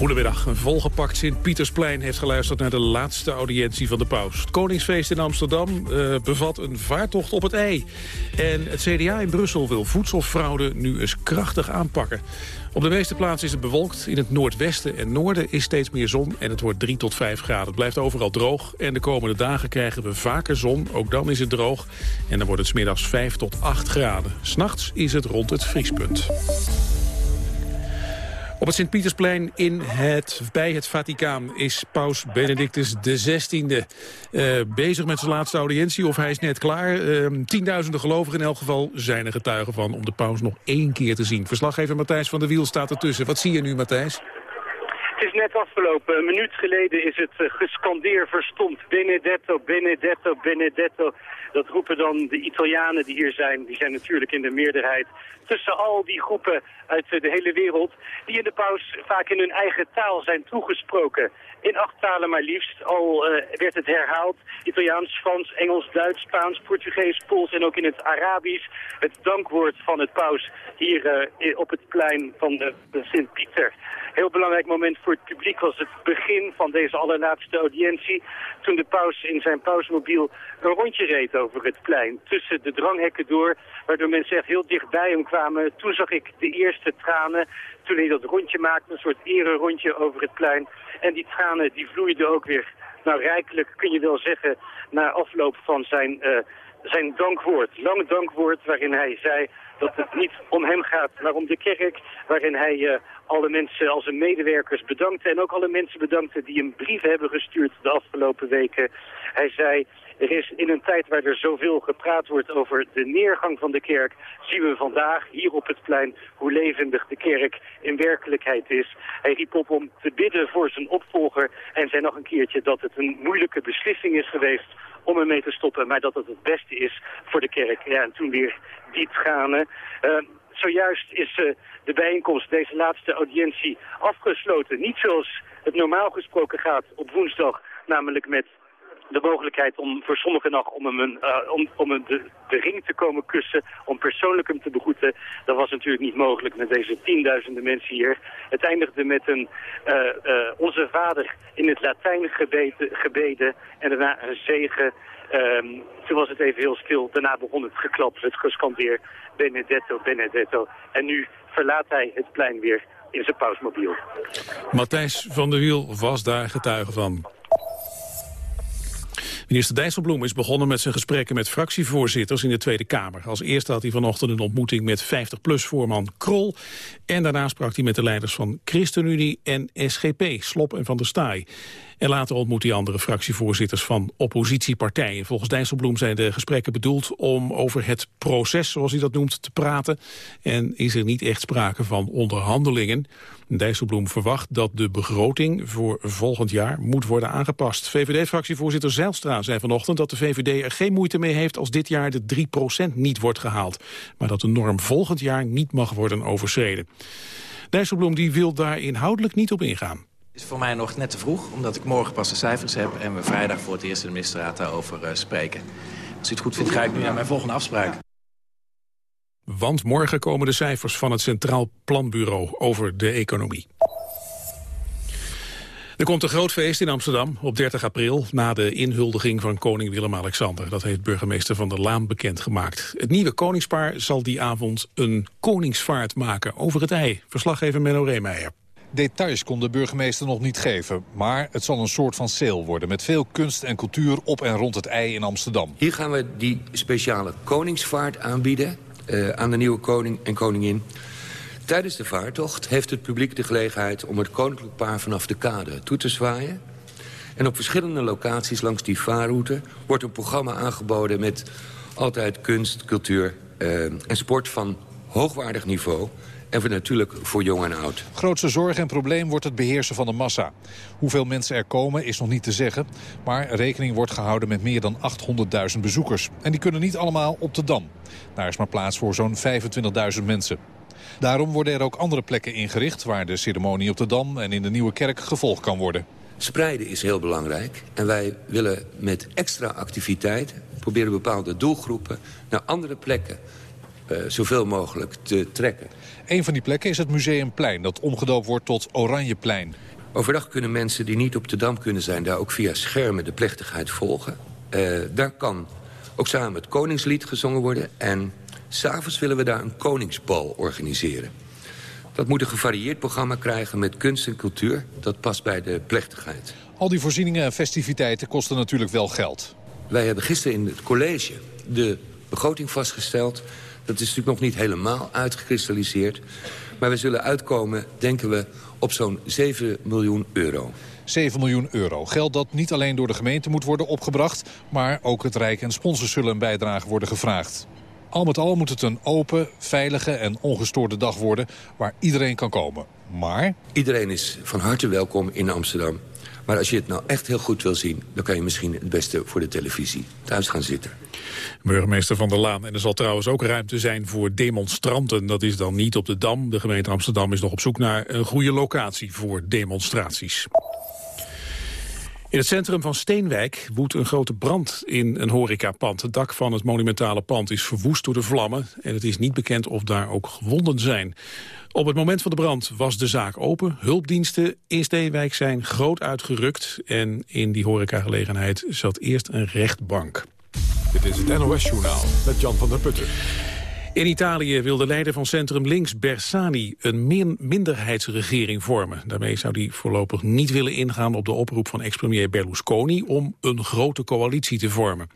Goedemiddag. Een volgepakt Sint-Pietersplein heeft geluisterd naar de laatste audiëntie van de paus. Het Koningsfeest in Amsterdam uh, bevat een vaartocht op het ei. En het CDA in Brussel wil voedselfraude nu eens krachtig aanpakken. Op de meeste plaatsen is het bewolkt. In het noordwesten en noorden is steeds meer zon en het wordt 3 tot 5 graden. Het blijft overal droog en de komende dagen krijgen we vaker zon. Ook dan is het droog en dan wordt het smiddags 5 tot 8 graden. S'nachts is het rond het vriespunt. Op het Sint-Pietersplein in het, bij het Vaticaan is paus Benedictus XVI uh, bezig met zijn laatste audiëntie. Of hij is net klaar. Uh, tienduizenden gelovigen in elk geval zijn er getuigen van om de paus nog één keer te zien. Verslaggever Matthijs van der Wiel staat ertussen. Wat zie je nu, Matthijs? Het is net afgelopen. Een minuut geleden is het uh, gescandeer verstomd. Benedetto, Benedetto, Benedetto. Dat roepen dan de Italianen die hier zijn. Die zijn natuurlijk in de meerderheid. Tussen al die groepen uit de hele wereld... die in de paus vaak in hun eigen taal zijn toegesproken. In acht talen maar liefst. Al uh, werd het herhaald. Italiaans, Frans, Engels, Duits, Spaans, Portugees, Pools en ook in het Arabisch. Het dankwoord van het paus hier op het plein van de Sint-Pieter. Heel belangrijk moment voor het publiek was het begin van deze allerlaatste audiëntie. Toen de paus in zijn pausmobiel een rondje reed over het plein. Tussen de dranghekken door, waardoor mensen echt heel dichtbij hem kwamen. Toen zag ik de eerste tranen. Toen hij dat rondje maakte, een soort ere-rondje over het plein. En die tranen die vloeiden ook weer, nou rijkelijk kun je wel zeggen, na afloop van zijn... Uh, zijn dankwoord, lang dankwoord waarin hij zei dat het niet om hem gaat, maar om de kerk, waarin hij uh, alle mensen als zijn medewerkers bedankte en ook alle mensen bedankte die een brief hebben gestuurd de afgelopen weken. Hij zei, er is in een tijd waar er zoveel gepraat wordt over de neergang van de kerk, zien we vandaag hier op het plein hoe levendig de kerk in werkelijkheid is. Hij riep op om te bidden voor zijn opvolger en zei nog een keertje dat het een moeilijke beslissing is geweest om ermee te stoppen, maar dat het het beste is voor de kerk. Ja, en toen weer die tranen. Uh, zojuist is uh, de bijeenkomst, deze laatste audiëntie, afgesloten. Niet zoals het normaal gesproken gaat op woensdag, namelijk met de mogelijkheid om voor sommigen nog om, hem een, uh, om, om de, ring te komen kussen, om persoonlijk hem te begroeten. Dat was natuurlijk niet mogelijk met deze tienduizenden mensen hier. Het eindigde met een uh, uh, Onze Vader in het Latijn gebeden, en daarna een zegen. Um, toen was het even heel stil. Daarna begon het geklap, het gescandeer. Benedetto, Benedetto. En nu verlaat hij het plein weer in zijn pausmobiel. Matthijs van der Wiel was daar getuige van. Minister Dijsselbloem is begonnen met zijn gesprekken met fractievoorzitters in de Tweede Kamer. Als eerste had hij vanochtend een ontmoeting met 50PLUS-voorman Krol. En daarna sprak hij met de leiders van ChristenUnie en SGP, Slop en Van der Staaij. En later ontmoet hij andere fractievoorzitters van oppositiepartijen. Volgens Dijsselbloem zijn de gesprekken bedoeld om over het proces, zoals hij dat noemt, te praten. En is er niet echt sprake van onderhandelingen. Dijsselbloem verwacht dat de begroting voor volgend jaar moet worden aangepast. VVD-fractievoorzitter Zijlstra zei vanochtend dat de VVD er geen moeite mee heeft als dit jaar de 3% niet wordt gehaald. Maar dat de norm volgend jaar niet mag worden overschreden. Dijsselbloom die wil daar inhoudelijk niet op ingaan. Is voor mij nog net te vroeg, omdat ik morgen pas de cijfers heb... en we vrijdag voor het eerst in de ministerraad daarover uh, spreken. Als u het goed vindt, ga ik nu naar mijn volgende afspraak. Want morgen komen de cijfers van het Centraal Planbureau over de economie. Er komt een groot feest in Amsterdam op 30 april... na de inhuldiging van koning Willem-Alexander. Dat heeft burgemeester Van der Laan bekendgemaakt. Het nieuwe koningspaar zal die avond een koningsvaart maken over het ei. Verslaggever Menno Reemeijer. Details kon de burgemeester nog niet geven. Maar het zal een soort van sale worden met veel kunst en cultuur op en rond het ei in Amsterdam. Hier gaan we die speciale koningsvaart aanbieden uh, aan de nieuwe koning en koningin. Tijdens de vaartocht heeft het publiek de gelegenheid om het koninklijk paar vanaf de kade toe te zwaaien. En op verschillende locaties langs die vaarroute wordt een programma aangeboden met altijd kunst, cultuur uh, en sport van hoogwaardig niveau en voor natuurlijk voor jong en oud. Grootste zorg en probleem wordt het beheersen van de massa. Hoeveel mensen er komen is nog niet te zeggen. Maar rekening wordt gehouden met meer dan 800.000 bezoekers. En die kunnen niet allemaal op de Dam. Daar is maar plaats voor zo'n 25.000 mensen. Daarom worden er ook andere plekken ingericht... waar de ceremonie op de Dam en in de Nieuwe Kerk gevolgd kan worden. Spreiden is heel belangrijk. En wij willen met extra activiteiten proberen bepaalde doelgroepen naar andere plekken uh, zoveel mogelijk te trekken. Een van die plekken is het Museumplein, dat omgedoopt wordt tot Oranjeplein. Overdag kunnen mensen die niet op de Dam kunnen zijn... daar ook via schermen de plechtigheid volgen. Uh, daar kan ook samen het Koningslied gezongen worden. En s'avonds willen we daar een Koningsbal organiseren. Dat moet een gevarieerd programma krijgen met kunst en cultuur. Dat past bij de plechtigheid. Al die voorzieningen en festiviteiten kosten natuurlijk wel geld. Wij hebben gisteren in het college de begroting vastgesteld. Dat is natuurlijk nog niet helemaal uitgekristalliseerd. Maar we zullen uitkomen, denken we, op zo'n 7 miljoen euro. 7 miljoen euro. Geld dat niet alleen door de gemeente moet worden opgebracht... maar ook het Rijk en sponsors zullen een bijdrage worden gevraagd. Al met al moet het een open, veilige en ongestoorde dag worden... waar iedereen kan komen. Maar... Iedereen is van harte welkom in Amsterdam. Maar als je het nou echt heel goed wil zien... dan kan je misschien het beste voor de televisie thuis gaan zitten. Burgemeester Van der Laan. En er zal trouwens ook ruimte zijn voor demonstranten. Dat is dan niet op de Dam. De gemeente Amsterdam is nog op zoek naar een goede locatie voor demonstraties. In het centrum van Steenwijk woedt een grote brand in een horecapand. Het dak van het monumentale pand is verwoest door de vlammen... en het is niet bekend of daar ook gewonden zijn. Op het moment van de brand was de zaak open. Hulpdiensten in Steenwijk zijn groot uitgerukt... en in die horecagelegenheid zat eerst een rechtbank. Dit is het NOS-journaal met Jan van der Putten. In Italië wil de leider van Centrum Links, Bersani, een min minderheidsregering vormen. Daarmee zou hij voorlopig niet willen ingaan op de oproep van ex-premier Berlusconi om een grote coalitie te vormen.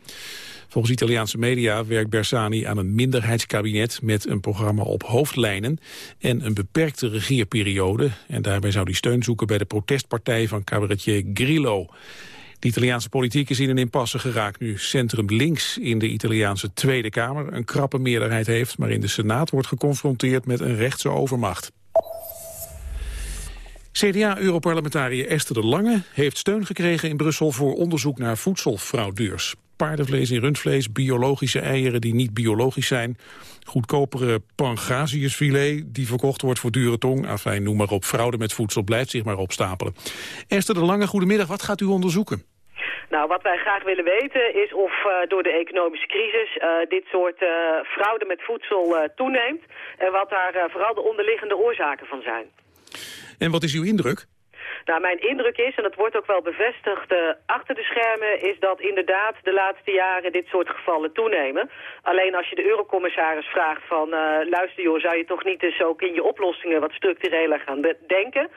Volgens Italiaanse media werkt Bersani aan een minderheidskabinet met een programma op hoofdlijnen en een beperkte regeerperiode. En daarbij zou hij steun zoeken bij de protestpartij van cabaretier Grillo. De Italiaanse politiek is in een impasse geraakt nu Centrum Links in de Italiaanse Tweede Kamer een krappe meerderheid heeft, maar in de Senaat wordt geconfronteerd met een rechtse overmacht. CDA-europarlementariër Esther de Lange heeft steun gekregen in Brussel voor onderzoek naar voedselfraudeurs. Paardenvlees en rundvlees, biologische eieren die niet biologisch zijn, goedkopere pangasiusfilet die verkocht wordt voor dure tong, afijn noem maar op, fraude met voedsel blijft zich maar opstapelen. Esther de Lange, goedemiddag, wat gaat u onderzoeken? Nou, wat wij graag willen weten is of uh, door de economische crisis uh, dit soort uh, fraude met voedsel toeneemt. En wat daar vooral de onderliggende oorzaken van zijn. En wat is uw indruk? Nou, mijn indruk is, en dat wordt ook wel bevestigd uh, achter de schermen... is dat inderdaad de laatste jaren dit soort gevallen toenemen. Alleen als je de eurocommissaris vraagt van... Uh, luister joh, zou je toch niet eens ook in je oplossingen wat structureler gaan denken...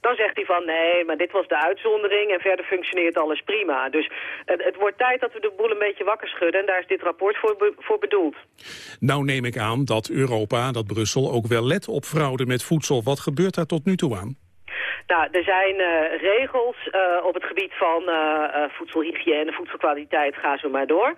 dan zegt hij van nee, maar dit was de uitzondering... en verder functioneert alles prima. Dus het, het wordt tijd dat we de boel een beetje wakker schudden... en daar is dit rapport voor, voor bedoeld. Nou neem ik aan dat Europa, dat Brussel ook wel let op fraude met voedsel. Wat gebeurt daar tot nu toe aan? Nou, er zijn uh, regels uh, op het gebied van uh, voedselhygiëne, voedselkwaliteit, ga zo maar door.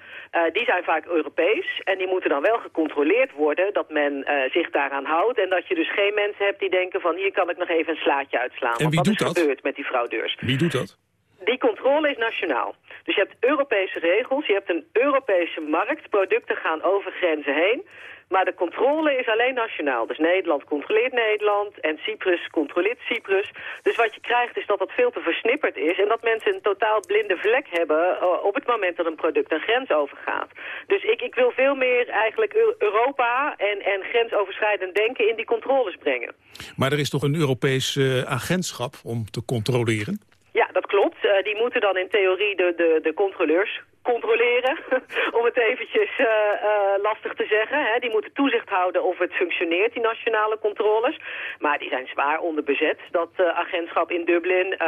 die zijn vaak Europees en die moeten dan wel gecontroleerd worden dat men zich daaraan houdt. En dat je dus geen mensen hebt die denken van hier kan ik nog even een slaatje uitslaan. En wie doet dat? gebeurt met die fraudeurs. Wie doet dat? Die controle is nationaal. Dus je hebt Europese regels, je hebt een Europese markt, producten gaan over grenzen heen. Maar de controle is alleen nationaal. Dus Nederland controleert Nederland en Cyprus controleert Cyprus. Dus wat je krijgt is dat dat veel te versnipperd is... en dat mensen een totaal blinde vlek hebben uh, op het moment dat een product een grens overgaat. Dus ik, ik wil veel meer eigenlijk Europa en, en grensoverschrijdend denken in die controles brengen. Maar er is toch een Europees uh, agentschap om te controleren? Ja, dat klopt. Uh, die moeten dan in theorie de, de, de controleurs controleren, om het eventjes uh, uh, lastig te zeggen. Hè. Die moeten toezicht houden of het functioneert, die nationale controles. Maar die zijn zwaar onderbezet. Dat uh, agentschap in Dublin,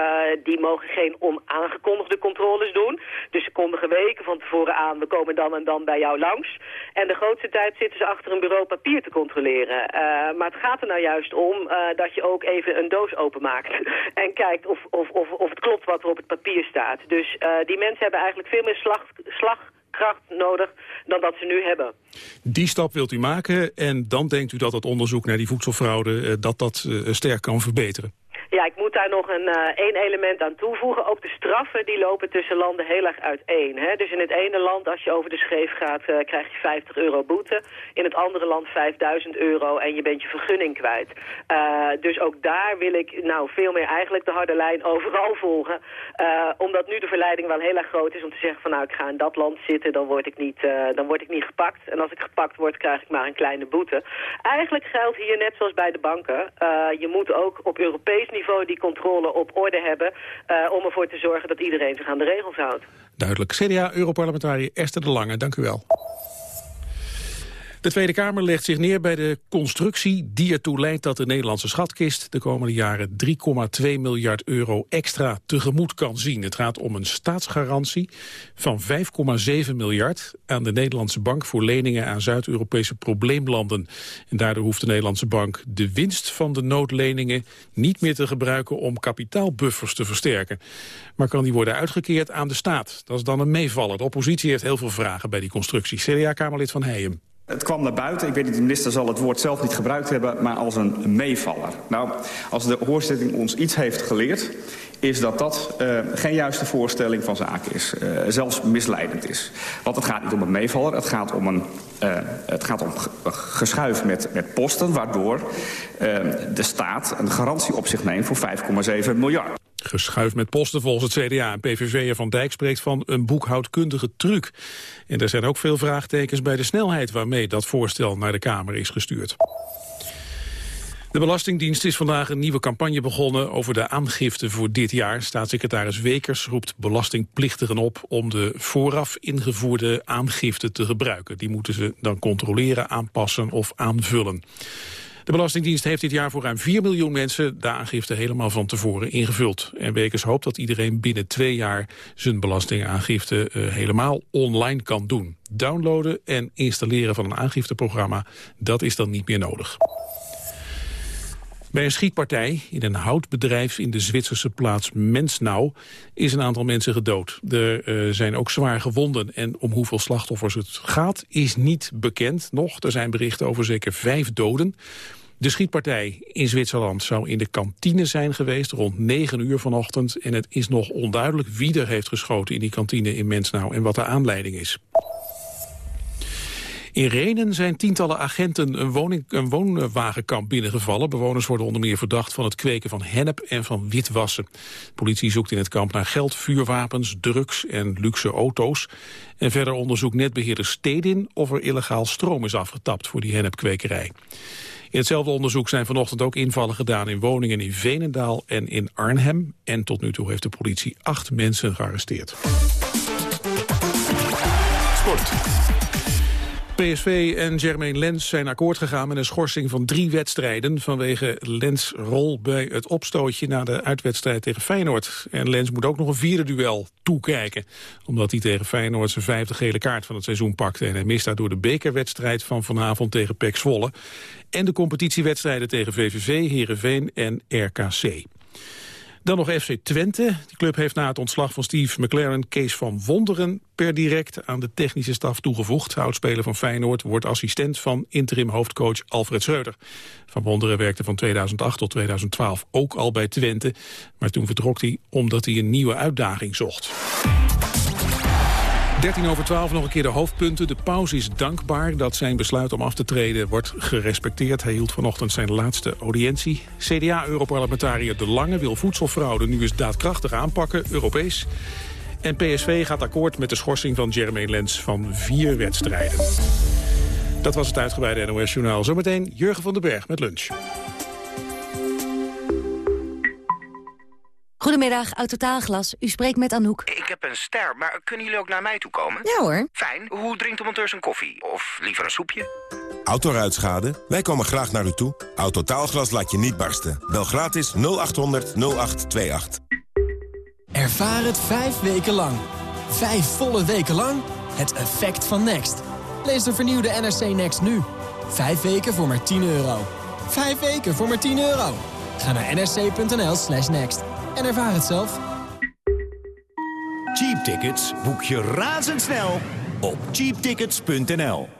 die mogen geen onaangekondigde controles doen. Dus ze kondigen weken van tevoren aan, we komen dan en dan bij jou langs. En de grootste tijd zitten ze achter een bureau papier te controleren. maar het gaat er nou juist om dat je ook even een doos openmaakt. en kijkt of, of, of, of het klopt wat er op het papier staat. Dus die mensen hebben eigenlijk veel meer slag slagkracht nodig dan dat ze nu hebben. Die stap wilt u maken en dan denkt u dat het onderzoek naar die voedselfraude... dat dat sterk kan verbeteren? Ja, ik moet daar nog een één element aan toevoegen. Ook de straffen die lopen tussen landen heel erg uiteen. Hè? Dus in het ene land, als je over de scheef gaat, krijg je 50 euro boete. In het andere land 5000 euro en je bent je vergunning kwijt. dus ook daar wil ik nou veel meer eigenlijk de harde lijn overal volgen. omdat nu de verleiding wel heel erg groot is om te zeggen van nou ik ga in dat land zitten, dan word ik niet, dan word ik niet gepakt. En als ik gepakt word, krijg ik maar een kleine boete. Eigenlijk geldt hier net zoals bij de banken. je moet ook op Europees niveau die controle op orde hebben... om ervoor te zorgen dat iedereen zich aan de regels houdt. Duidelijk. CDA-europarlementariër Esther de Lange, dank u wel. De Tweede Kamer legt zich neer bij de constructie die ertoe leidt dat de Nederlandse schatkist de komende jaren 3,2 miljard euro extra tegemoet kan zien. Het gaat om een staatsgarantie van 5,7 miljard aan de Nederlandse bank voor leningen aan Zuid-Europese probleemlanden. En daardoor hoeft de Nederlandse bank de winst van de noodleningen niet meer te gebruiken om kapitaalbuffers te versterken. Maar kan die worden uitgekeerd aan de staat? Dat is dan een meevaller. De oppositie heeft heel veel vragen bij die constructie. CDA-kamerlid Van Heijem. Het kwam naar buiten, ik weet niet, de minister zal het woord zelf niet gebruikt hebben... maar als een meevaller. Nou, als de hoorzitting ons iets heeft geleerd is dat dat uh, geen juiste voorstelling van zaken is. Uh, zelfs misleidend is. Want het gaat niet om een meevaller, het gaat om, een, uh, het gaat om geschuif met, met posten... waardoor de staat een garantie op zich neemt voor 5,7 miljard. Geschuif met posten volgens het CDA. PVV'er Van Dijk spreekt van een boekhoudkundige truc. En er zijn ook veel vraagtekens bij de snelheid waarmee dat voorstel naar de Kamer is gestuurd. De Belastingdienst is vandaag een nieuwe campagne begonnen over de aangifte voor dit jaar. Staatssecretaris Wekers roept belastingplichtigen op om de vooraf ingevoerde aangifte te gebruiken. Die moeten ze dan controleren, aanpassen of aanvullen. De Belastingdienst heeft dit jaar voor ruim 4 miljoen mensen de aangifte helemaal van tevoren ingevuld. En Wekers hoopt dat iedereen binnen twee jaar zijn belastingaangifte uh, helemaal online kan doen. Downloaden en installeren van een aangifteprogramma, dat is dan niet meer nodig. Bij een schietpartij in een houtbedrijf in de Zwitserse plaats Mensnau is een aantal mensen gedood. Er uh, zijn ook zwaar gewonden en om hoeveel slachtoffers het gaat is niet bekend nog. Er zijn berichten over zeker vijf doden. De schietpartij in Zwitserland zou in de kantine zijn geweest rond 9 uur vanochtend. En het is nog onduidelijk wie er heeft geschoten in die kantine in Mensnau en wat de aanleiding is. In Renen zijn tientallen agenten een, woning, een woonwagenkamp binnengevallen. Bewoners worden onder meer verdacht van het kweken van hennep en van witwassen. Politie zoekt in het kamp naar geld, vuurwapens, drugs en luxe auto's. En verder onderzoekt netbeheerder Stedin of er illegaal stroom is afgetapt voor die hennepkwekerij. In hetzelfde onderzoek zijn vanochtend ook invallen gedaan in woningen in Venendaal en in Arnhem. En tot nu toe heeft de politie acht mensen gearresteerd. Sport. PSV en Jermaine Lens zijn akkoord gegaan met een schorsing van drie wedstrijden vanwege Lens rol bij het opstootje na de uitwedstrijd tegen Feyenoord. En Lens moet ook nog een vierde duel toekijken, omdat hij tegen Feyenoord zijn vijfde gele kaart van het seizoen pakte. En hij mist daardoor de bekerwedstrijd van vanavond tegen PEC Zwolle en de competitiewedstrijden tegen VVV, Heerenveen en RKC. Dan nog FC Twente. De club heeft na het ontslag van Steve McLaren Kees van Wonderen per direct aan de technische staf toegevoegd. Oudspeler van Feyenoord wordt assistent van interim hoofdcoach Alfred Schreuder. Van Wonderen werkte van 2008 tot 2012 ook al bij Twente. Maar toen vertrok hij omdat hij een nieuwe uitdaging zocht. 13 over 12 nog een keer de hoofdpunten. De paus is dankbaar dat zijn besluit om af te treden wordt gerespecteerd. Hij hield vanochtend zijn laatste audiëntie. CDA-europarlementariër De Lange wil voedselfraude nu eens daadkrachtig aanpakken, Europees. En PSV gaat akkoord met de schorsing van Jermaine Lens van vier wedstrijden. Dat was het uitgebreide NOS-journaal. Zometeen Jurgen van den Berg met lunch. Goedemiddag, Autotaalglas. U spreekt met Anouk. Ik heb een ster, maar kunnen jullie ook naar mij toe komen? Ja hoor. Fijn. Hoe drinkt de monteur zijn koffie? Of liever een soepje? Autoruitschade? Wij komen graag naar u toe. Autotaalglas laat je niet barsten. Bel gratis 0800 0828. Ervaar het vijf weken lang. Vijf volle weken lang. Het effect van Next. Lees de vernieuwde NRC Next nu. Vijf weken voor maar 10 euro. Vijf weken voor maar 10 euro. Ga naar nrc.nl slash next en ervaar het zelf. Cheap tickets boek je razendsnel op cheaptickets.nl.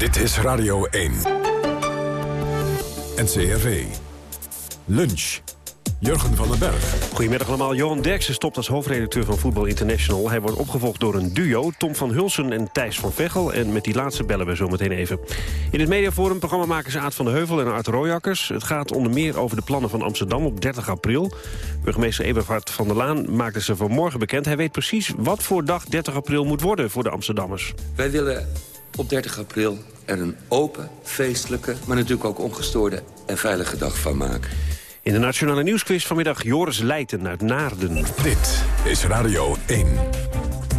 Dit is Radio 1. NCRV. Lunch. Jurgen van den Berg. Goedemiddag allemaal. Johan Derksen stopt als hoofdredacteur van Voetbal International. Hij wordt opgevolgd door een duo, Tom van Hulsen en Thijs van Veghel. En met die laatste bellen we zo meteen even. In het mediaforum programmamakers Aad van de Heuvel en Art Royakkers. Het gaat onder meer over de plannen van Amsterdam op 30 april. Burgemeester Eberhard van der Laan maakte ze vanmorgen bekend. Hij weet precies wat voor dag 30 april moet worden voor de Amsterdammers. Wij willen op 30 april er een open, feestelijke... maar natuurlijk ook ongestoorde en veilige dag van maken. In de Nationale Nieuwsquiz vanmiddag Joris Leijten uit Naarden. Dit is Radio 1.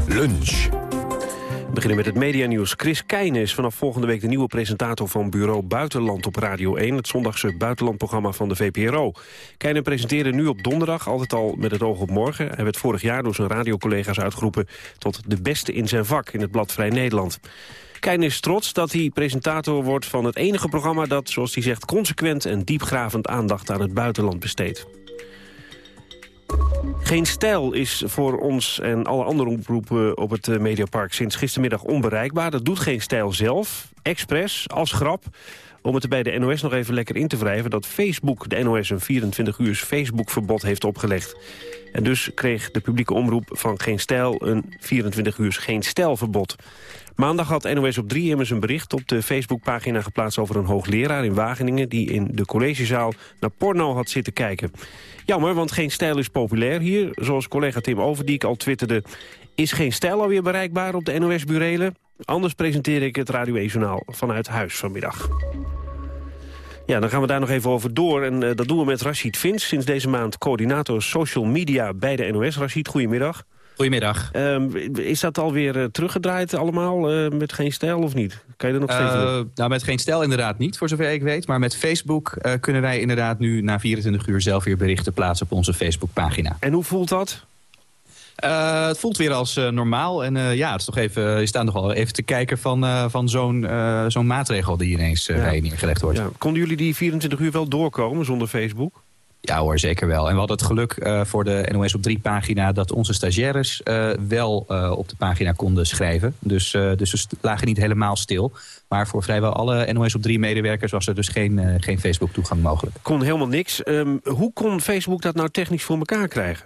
Lunch. We beginnen met het medianieuws. Chris Keijne is vanaf volgende week de nieuwe presentator van Bureau Buitenland op Radio 1... het zondagse buitenlandprogramma van de VPRO. Keijne presenteerde nu op donderdag, altijd al met het oog op morgen. Hij werd vorig jaar door zijn radiocollega's uitgeroepen... tot de beste in zijn vak in het blad Vrij Nederland. Kein is trots dat hij presentator wordt van het enige programma... dat, zoals hij zegt, consequent en diepgravend aandacht aan het buitenland besteedt. Geen stijl is voor ons en alle andere omroepen op het eh, Mediapark sinds gistermiddag onbereikbaar. Dat doet geen stijl zelf, expres, als grap. Om het bij de NOS nog even lekker in te wrijven... dat Facebook de NOS een 24 uur Facebook-verbod heeft opgelegd. En dus kreeg de publieke omroep van Geen Stijl een 24 uur Geen Stijlverbod. Maandag had NOS op 3 immers een bericht op de Facebookpagina geplaatst... over een hoogleraar in Wageningen die in de collegezaal naar porno had zitten kijken. Jammer, want Geen Stijl is populair hier. Zoals collega Tim Overdiek al twitterde... is Geen Stijl alweer bereikbaar op de NOS-burelen? Anders presenteer ik het Radio 1-journaal vanuit huis vanmiddag. Ja, dan gaan we daar nog even over door. En uh, dat doen we met Rashid Vins, sinds deze maand coördinator social media bij de NOS. Rashid, goedemiddag. Goedemiddag. Um, is dat alweer uh, teruggedraaid allemaal, uh, met geen stijl of niet? Kan je er nog steeds uh, Nou, met geen stijl inderdaad niet, voor zover ik weet. Maar met Facebook kunnen wij inderdaad nu na 24 uur zelf weer berichten plaatsen op onze Facebookpagina. En hoe voelt dat? Uh, het voelt weer als uh, normaal. En uh, ja, het is toch even, je staat nog wel even te kijken van, van zo'n zo'n maatregel die ineens ja. neergelegd wordt. Ja. Konden jullie die 24 uur wel doorkomen zonder Facebook? Ja hoor, zeker wel. En we hadden het geluk voor de NOS op 3 pagina... dat onze stagiaires wel op de pagina konden schrijven. Dus, dus we lagen niet helemaal stil. Maar voor vrijwel alle NOS op 3 medewerkers... was er dus geen, geen Facebook toegang mogelijk. Kon helemaal niks. Um, hoe kon Facebook dat nou technisch voor elkaar krijgen?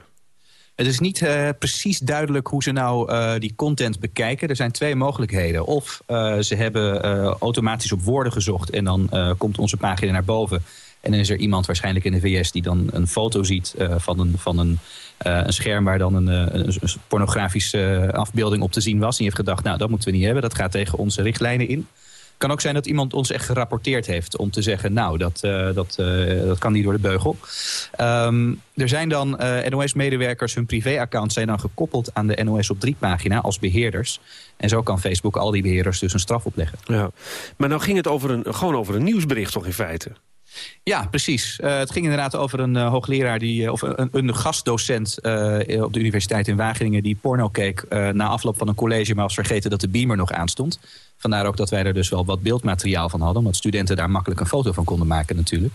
Het is niet uh, precies duidelijk hoe ze nou uh, die content bekijken. Er zijn twee mogelijkheden. Of uh, ze hebben automatisch op woorden gezocht en dan komt onze pagina naar boven. En dan is er iemand waarschijnlijk in de VS die dan een foto ziet van, een, van een, een scherm waar dan een, een, een pornografische afbeelding op te zien was. En die heeft gedacht, nou dat moeten we niet hebben, dat gaat tegen onze richtlijnen in kan ook zijn dat iemand ons echt gerapporteerd heeft om te zeggen... nou, dat, uh, dat, uh, dat kan niet door de beugel. Um, er zijn dan uh, NOS-medewerkers, hun privéaccounts zijn dan gekoppeld aan de NOS op 3-pagina als beheerders. En zo kan Facebook al die beheerders dus een straf opleggen. Ja. Maar nou ging het over een, gewoon over een nieuwsbericht toch in feite? Ja, precies. Uh, het ging inderdaad over een uh, hoogleraar, die, uh, of een, een gastdocent op de universiteit in Wageningen... die porno keek na afloop van een college, maar was vergeten dat de beamer nog aanstond. Vandaar ook dat wij er dus wel wat beeldmateriaal van hadden... omdat studenten daar makkelijk een foto van konden maken natuurlijk.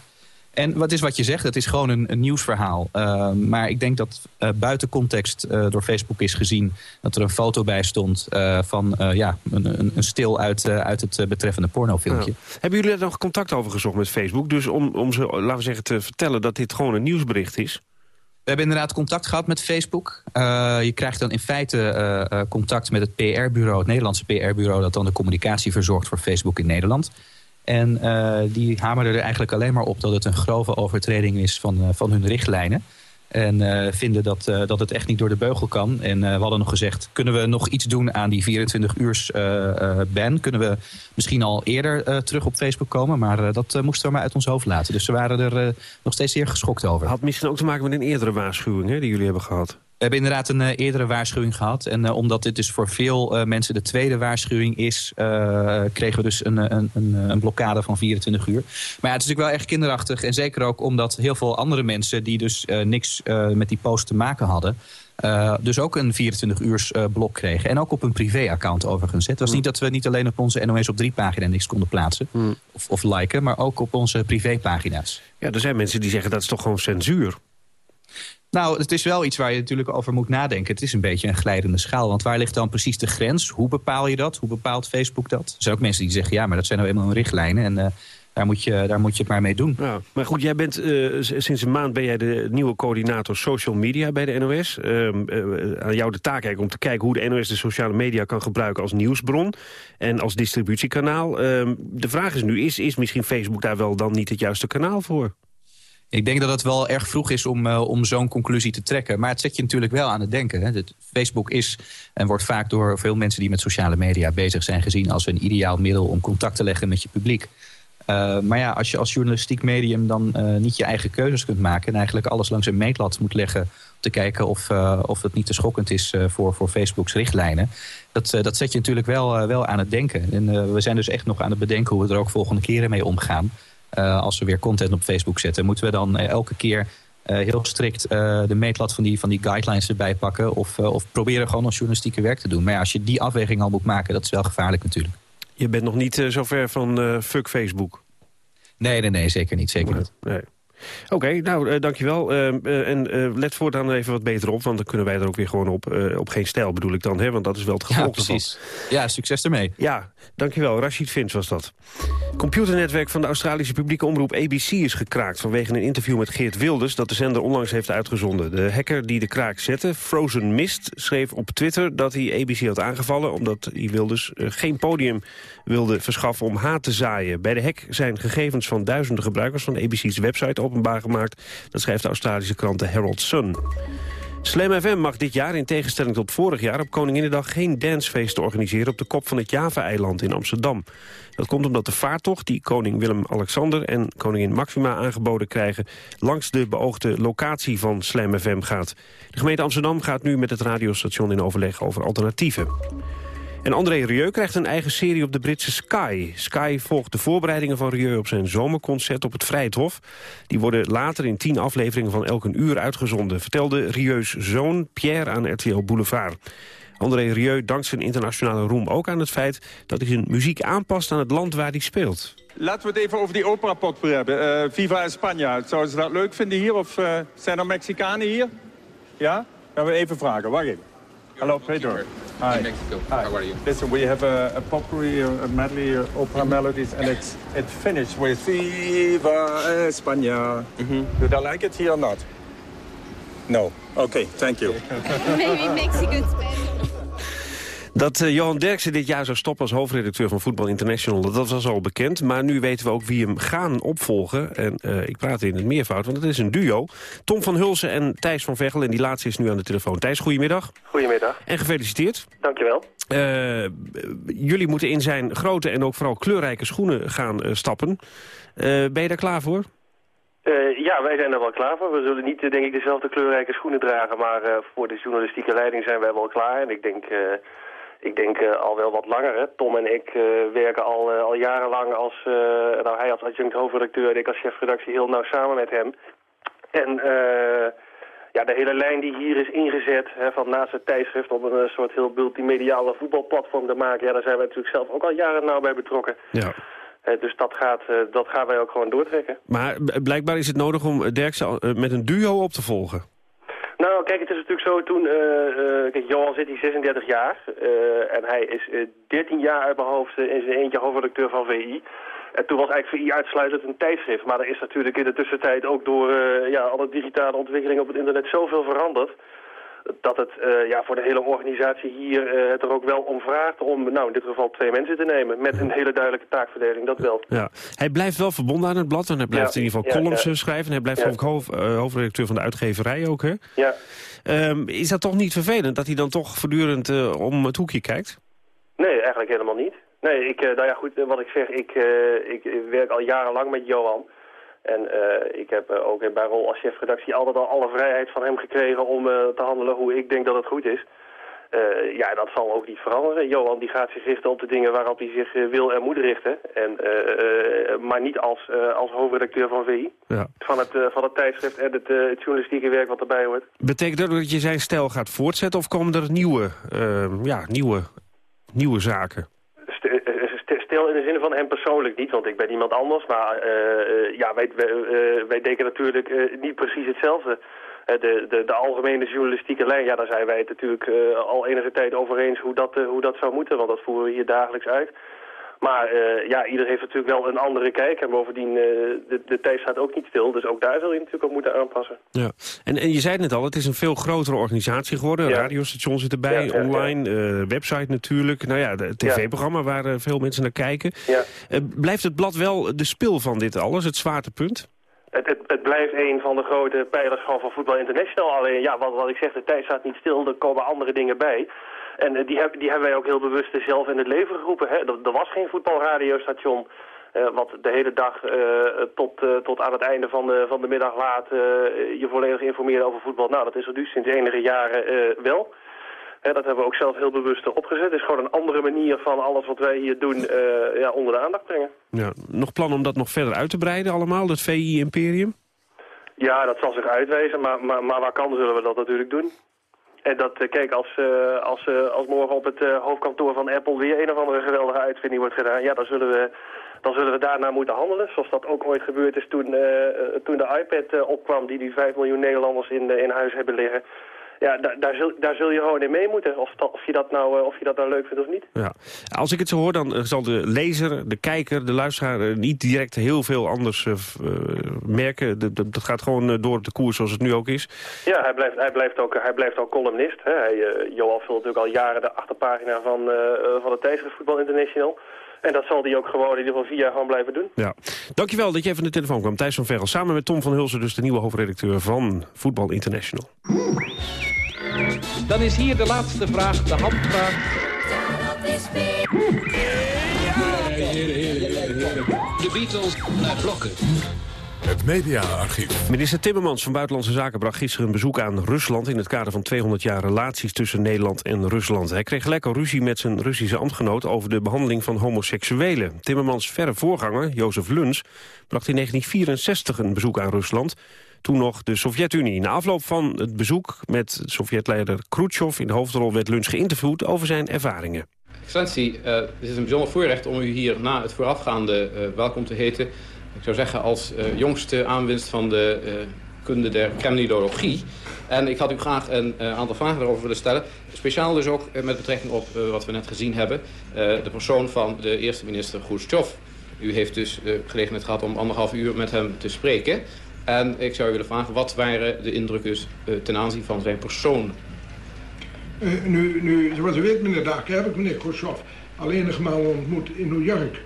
En wat is wat je zegt, het is gewoon een, een nieuwsverhaal. Uh, maar ik denk dat uh, buiten context uh, door Facebook is gezien... dat er een foto bij stond van ja, een, een stil uit, uit het betreffende pornofilmpje. Ja. Hebben jullie er nog contact over gezocht met Facebook? Dus om, om ze, laten we zeggen, te vertellen dat dit gewoon een nieuwsbericht is? We hebben inderdaad contact gehad met Facebook. Uh, je krijgt dan in feite uh, contact met het PR-bureau, het Nederlandse PR-bureau... dat dan de communicatie verzorgt voor Facebook in Nederland. En die hamerden er eigenlijk alleen maar op dat het een grove overtreding is van, van hun richtlijnen. En uh, vinden dat, dat het echt niet door de beugel kan. En we hadden nog gezegd, kunnen we nog iets doen aan die 24 uurs ban? Kunnen we misschien al eerder terug op Facebook komen? Maar dat moesten we maar uit ons hoofd laten. Dus we waren er nog steeds zeer geschokt over. Had misschien ook te maken met een eerdere waarschuwing hè, die jullie hebben gehad. We hebben inderdaad een uh, eerdere waarschuwing gehad. En uh, omdat dit dus voor veel uh, mensen de tweede waarschuwing is... kregen we dus een, een, een, een, blokkade van 24 uur. Maar ja, het is natuurlijk wel echt kinderachtig. En zeker ook omdat heel veel andere mensen... die dus niks met die post te maken hadden... dus ook een 24 uurs blok kregen. En ook op een privé-account overigens. Het was mm. niet dat we niet alleen op onze NOS op drie pagina niks konden plaatsen. Mm. Of, of liken, maar ook op onze privépagina's. Ja, er zijn mensen die zeggen dat is toch gewoon censuur. Nou, het is wel iets waar je natuurlijk over moet nadenken. Het is een beetje een glijdende schaal. Want waar ligt dan precies de grens? Hoe bepaal je dat? Hoe bepaalt Facebook dat? Er zijn ook mensen die zeggen, ja, maar dat zijn nou eenmaal richtlijnen. En uh, daar, moet je, daar moet je het maar mee doen. Ja, maar goed, jij bent uh, sinds een maand ben jij de nieuwe coördinator social media bij de NOS. Uh, uh, aan jou de taak eigenlijk om te kijken hoe de NOS de sociale media kan gebruiken als nieuwsbron. En als distributiekanaal. Ehm, de vraag is nu, is, is misschien Facebook daar wel dan niet het juiste kanaal voor? Ik denk dat het wel erg vroeg is om, uh, om zo'n conclusie te trekken. Maar het zet je natuurlijk wel aan het denken. Hè. Facebook is en wordt vaak door veel mensen die met sociale media bezig zijn gezien... als een ideaal middel om contact te leggen met je publiek. Uh, maar ja, als je als journalistiek medium dan uh, niet je eigen keuzes kunt maken... en eigenlijk alles langs een meetlat moet leggen... om te kijken of, of het niet te schokkend is voor, voor Facebooks richtlijnen... dat, dat zet je natuurlijk wel, wel aan het denken. En we zijn dus echt nog aan het bedenken hoe we er ook volgende keren mee omgaan... Eh, als we weer content op Facebook zetten... moeten we dan eh, elke keer uh, heel strikt de meetlat van die, van die guidelines erbij pakken... Of, of proberen gewoon ons journalistieke werk te doen. Maar ja, als je die afweging al moet maken, dat is wel gevaarlijk natuurlijk. Je bent nog niet zo ver van fuck Facebook? Nee, nee, nee, zeker niet. Zeker niet. Nee. Oké, nou, uh, dankjewel. Uh, uh, en let voortaan even wat beter op, want dan kunnen wij er ook weer gewoon op. op geen stijl bedoel ik dan, hè, want dat is wel het gevolg Ja, precies. Ja, succes ermee. Ja, dankjewel. Rashid Vins was dat. Computernetwerk van de Australische publieke omroep ABC is gekraakt... vanwege een interview met Geert Wilders dat de zender onlangs heeft uitgezonden. De hacker die de kraak zette, Frozen Mist, schreef op Twitter... dat hij ABC had aangevallen omdat hij Wilders geen podium wilde verschaffen om haat te zaaien. Bij de hack zijn gegevens van duizenden gebruikers van ABC's website openbaar gemaakt. Dat schrijft de Australische krant The Herald Sun. Slam FM mag dit jaar, in tegenstelling tot vorig jaar... op Koninginnedag geen dancefeest organiseren... op de kop van het Java-eiland in Amsterdam. Dat komt omdat de vaartocht die koning Willem-Alexander... en koningin Maxima aangeboden krijgen... langs de beoogde locatie van Slam FM gaat. De gemeente Amsterdam gaat nu met het radiostation in overleg over alternatieven. En André Rieu krijgt een eigen serie op de Britse Sky. Sky volgt de voorbereidingen van Rieu op zijn zomerconcert op het Vrijthof. Die worden later in tien afleveringen van elk een uur uitgezonden... vertelde Rieu's zoon Pierre aan RTL Boulevard. André Rieu dankt zijn internationale roem ook aan het feit... dat hij zijn muziek aanpast aan het land waar hij speelt. Laten we het even over die operapop hebben. Uh, Viva España. Zouden ze dat leuk vinden hier? Of uh, zijn er Mexicanen hier? Ja? Gaan we even vragen. Wacht. Hello, Pedro. Hi. In Mexico. Hi. How are you? Listen, we have a, a potpourri, a medley, of opera melodies, and it's it finished with Viva España. Mm -hmm. Do you like it here or not? No. Okay, thank you. Maybe Mexican Dat uh, Johan Derksen dit jaar zou stoppen als hoofdredacteur van Voetbal International... dat was al bekend, maar nu weten we ook wie hem gaan opvolgen. En uh, ik praat in het meervoud, want het is een duo. Tom van Hulsen en Thijs van Veghel. En die laatste is nu aan de telefoon. Thijs, goedemiddag. Goedemiddag. En gefeliciteerd. Dankjewel. Uh, jullie moeten in zijn grote en ook vooral kleurrijke schoenen gaan stappen. ben je daar klaar voor? Uh, ja, wij zijn er wel klaar voor. We zullen niet, denk ik, dezelfde kleurrijke schoenen dragen, maar uh, voor de journalistieke leiding zijn wij wel klaar. En ik denk uh, ik denk uh, al wel wat langer. Hè. Tom en ik uh, werken al, uh, al jarenlang als, nou hij als adjunct hoofdredacteur en ik als chefredactie heel nauw samen met hem. En ja, de hele lijn die hier is ingezet, hè, van naast het tijdschrift om een soort heel multimediale voetbalplatform te maken, ja, daar zijn wij natuurlijk zelf ook al jaren nauw bij betrokken. Ja. dus dat, gaat, dat gaan wij ook gewoon doortrekken. Maar blijkbaar is het nodig om Derksen met een duo op te volgen. Nou, kijk, het is natuurlijk zo toen... Uh, kijk, Johan zit hier 36 jaar. Uh, en hij is 13 jaar uit mijn hoofd in zijn eentje hoofdredacteur van VI. En toen was eigenlijk VI uitsluitend een tijdschrift. Maar er is natuurlijk in de tussentijd ook door ja, alle digitale ontwikkelingen op het internet zoveel veranderd. Dat het eh, ja, voor de hele organisatie hier eh, het er ook wel om vraagt om nou, in dit geval twee mensen te nemen. Met een hele duidelijke taakverdeling, dat wel. Ja. Hij blijft wel verbonden aan het blad en hij blijft Ja, in ieder geval ja, columns ja. eh, schrijven. Hij blijft ik hoofd, hoofdredacteur van de uitgeverij ook, hè? Ja. Ehm, is dat toch niet vervelend dat hij dan toch voortdurend om het hoekje kijkt? Nee, eigenlijk helemaal niet. Nee, ik, nou ja, goed, wat ik zeg, ik, ik werk al jarenlang met Johan. En eh, ik heb eh, ook bij rol als chefredactie altijd al alle vrijheid van hem gekregen om eh, te handelen hoe ik denk dat het goed is. Ja, dat zal ook niet veranderen. Johan die gaat zich richten op de dingen waarop hij zich wil en moet richten. En, maar niet als, als hoofdredacteur van VI. Ja. Van het, van het tijdschrift en het, het journalistieke werk wat erbij hoort. Betekent dat dat je zijn stijl gaat voortzetten of komen er nieuwe, ja, nieuwe, nieuwe zaken? St- st- Stil in de zin van hem persoonlijk niet, want ik ben iemand anders. Maar eh, eh, ja, wij, wij, eh, wij denken natuurlijk niet precies hetzelfde. De, de, de algemene journalistieke lijn, ja, daar zijn wij het natuurlijk al enige tijd over eens hoe dat, hoe dat zou moeten. Want dat voeren we hier dagelijks uit. Maar eh, ja, ieder heeft natuurlijk wel een andere kijk. En bovendien, eh, de, de tijd staat ook niet stil. Dus ook daar zul je natuurlijk ook moeten aanpassen. Ja. En, en je zei het net al, het is een veel grotere organisatie geworden. Ja. radiostation zit erbij, Ja, ja, ja. online, eh, website natuurlijk. Nou ja, het tv-programma waar veel mensen naar kijken. Ja. Blijft het blad wel de spil van dit alles, het zwaartepunt? Het, het, het blijft een van de grote pijlers van Voetbal International. Alleen, ja, wat, wat ik zeg, de tijd staat niet stil. Er komen andere dingen bij. En eh, die, heb, die hebben wij ook heel bewust zelf in het leven geroepen. Hè. Er, er was geen voetbalradiostation eh, wat de hele dag eh, tot, tot aan het einde van de, van de middag laat je volledig informeerde over voetbal. Nou, dat is er nu sinds enige jaren wel. Dat hebben we ook zelf heel bewust opgezet. Het is gewoon een andere manier van alles wat wij hier doen ja, onder de aandacht brengen. Ja. Nog plan om dat nog verder uit te breiden allemaal, het VI-imperium? Ja, dat zal zich uitwijzen, maar, maar, maar waar kan zullen we dat natuurlijk doen. En dat, eh, kijk, als, eh, als, eh, als morgen op het hoofdkantoor van Apple weer een of andere geweldige uitvinding wordt gedaan, ja, dan zullen we, dan zullen we daarna moeten handelen. Zoals dat ook ooit gebeurd is toen, toen de iPad opkwam, die die 5 miljoen Nederlanders in, in huis hebben liggen. Ja, daar, daar, zul, daar zul je gewoon in mee moeten, of, of, je dat nou, eh, of je dat nou leuk vindt of niet. Ja. Als ik het zo hoor, dan eh, zal de lezer, de kijker, de luisteraar... eh, niet direct heel veel anders merken. De- de- Dat gaat gewoon door op de koers zoals het nu ook is. Ja, hij blijft, hij blijft, ook, hij blijft ook columnist. Hè. Hij, Johan vult natuurlijk al jaren de achterpagina van, eh, van het tijdschrift Voetbal International. En dat zal hij ook gewoon in ieder geval vier jaar gewoon blijven doen. Ja. Dankjewel dat je even aan de telefoon kwam. Thijs van Verrel, samen met Tom van Hulsen, dus de nieuwe hoofdredacteur van Voetbal International. Dan is hier de laatste vraag, de handvraag. De Beatles naar blokken. Het mediaarchief. Minister Timmermans van Buitenlandse Zaken bracht gisteren een bezoek aan Rusland... in het kader van 200 jaar relaties tussen Nederland en Rusland. Hij kreeg lekker ruzie met zijn Russische ambtgenoot... over de behandeling van homoseksuelen. Timmermans verre voorganger, Jozef Luns, bracht in 1964 een bezoek aan Rusland... Toen nog de Sovjet-Unie. Na afloop van het bezoek met Sovjetleider Khrushchev in de hoofdrol... werd Luns geïnterviewd over zijn ervaringen. Excellentie, eh, het is een bijzonder voorrecht om u hier na het voorafgaande eh, welkom te heten. Ik zou zeggen als eh, jongste aanwinst van de eh, kunde der kremlidologie. En ik had u graag een eh, aantal vragen daarover willen stellen. Speciaal dus ook met betrekking op wat we net gezien hebben. de persoon van de eerste minister Khrushchev. U heeft dus gelegenheid gehad om anderhalf uur met hem te spreken. En ik zou u willen vragen, wat waren de indrukken ten aanzien van zijn persoon? Nu, nu, zoals u weet, meneer Daken, heb ik meneer Khrushchev al enige maal ontmoet in New York.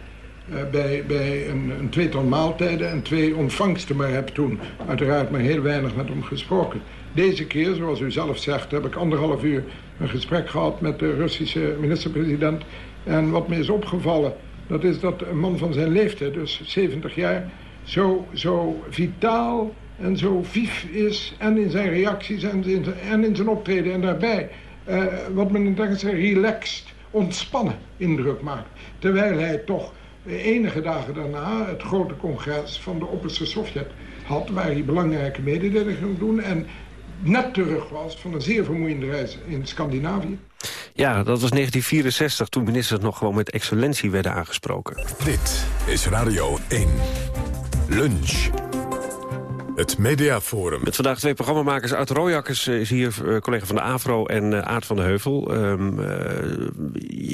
Eh, bij bij een, een tweetal maaltijden en twee ontvangsten, maar heb toen uiteraard maar heel weinig met hem gesproken. Deze keer, zoals u zelf zegt, heb ik anderhalf uur een gesprek gehad met de Russische minister-president. En wat me is opgevallen, dat is dat een man van zijn leeftijd, dus 70 jaar, zo, zo vitaal en zo vief is. En in zijn reacties en in zijn, en in zijn optreden en daarbij. eh, wat men in het Engels relaxed, ontspannen indruk maakt. Terwijl hij toch enige dagen daarna het grote congres van de opperste Sovjet had... waar hij belangrijke mededelingen ging doen... en net terug was van een zeer vermoeiende reis in Scandinavië. Ja, dat was 1964 toen ministers nog gewoon met excellentie werden aangesproken. Dit is Radio 1. Lunch. Het Mediaforum. Met vandaag twee programmamakers. Art Rooijakkers eh, is hier, eh, collega van de AVRO en eh, Aart van de Heuvel. Ehm eh,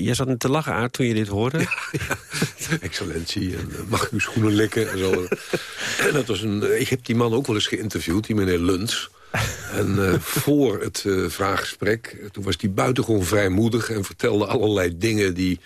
jij zat net te lachen, Aart, toen je dit hoorde. Excellentie, en mag ik uw schoenen likken en zo. en dat was een, ik heb die man ook wel eens geïnterviewd, die meneer Luns. En eh, voor het eh, vraaggesprek, toen was hij buitengewoon vrijmoedig... en vertelde allerlei dingen die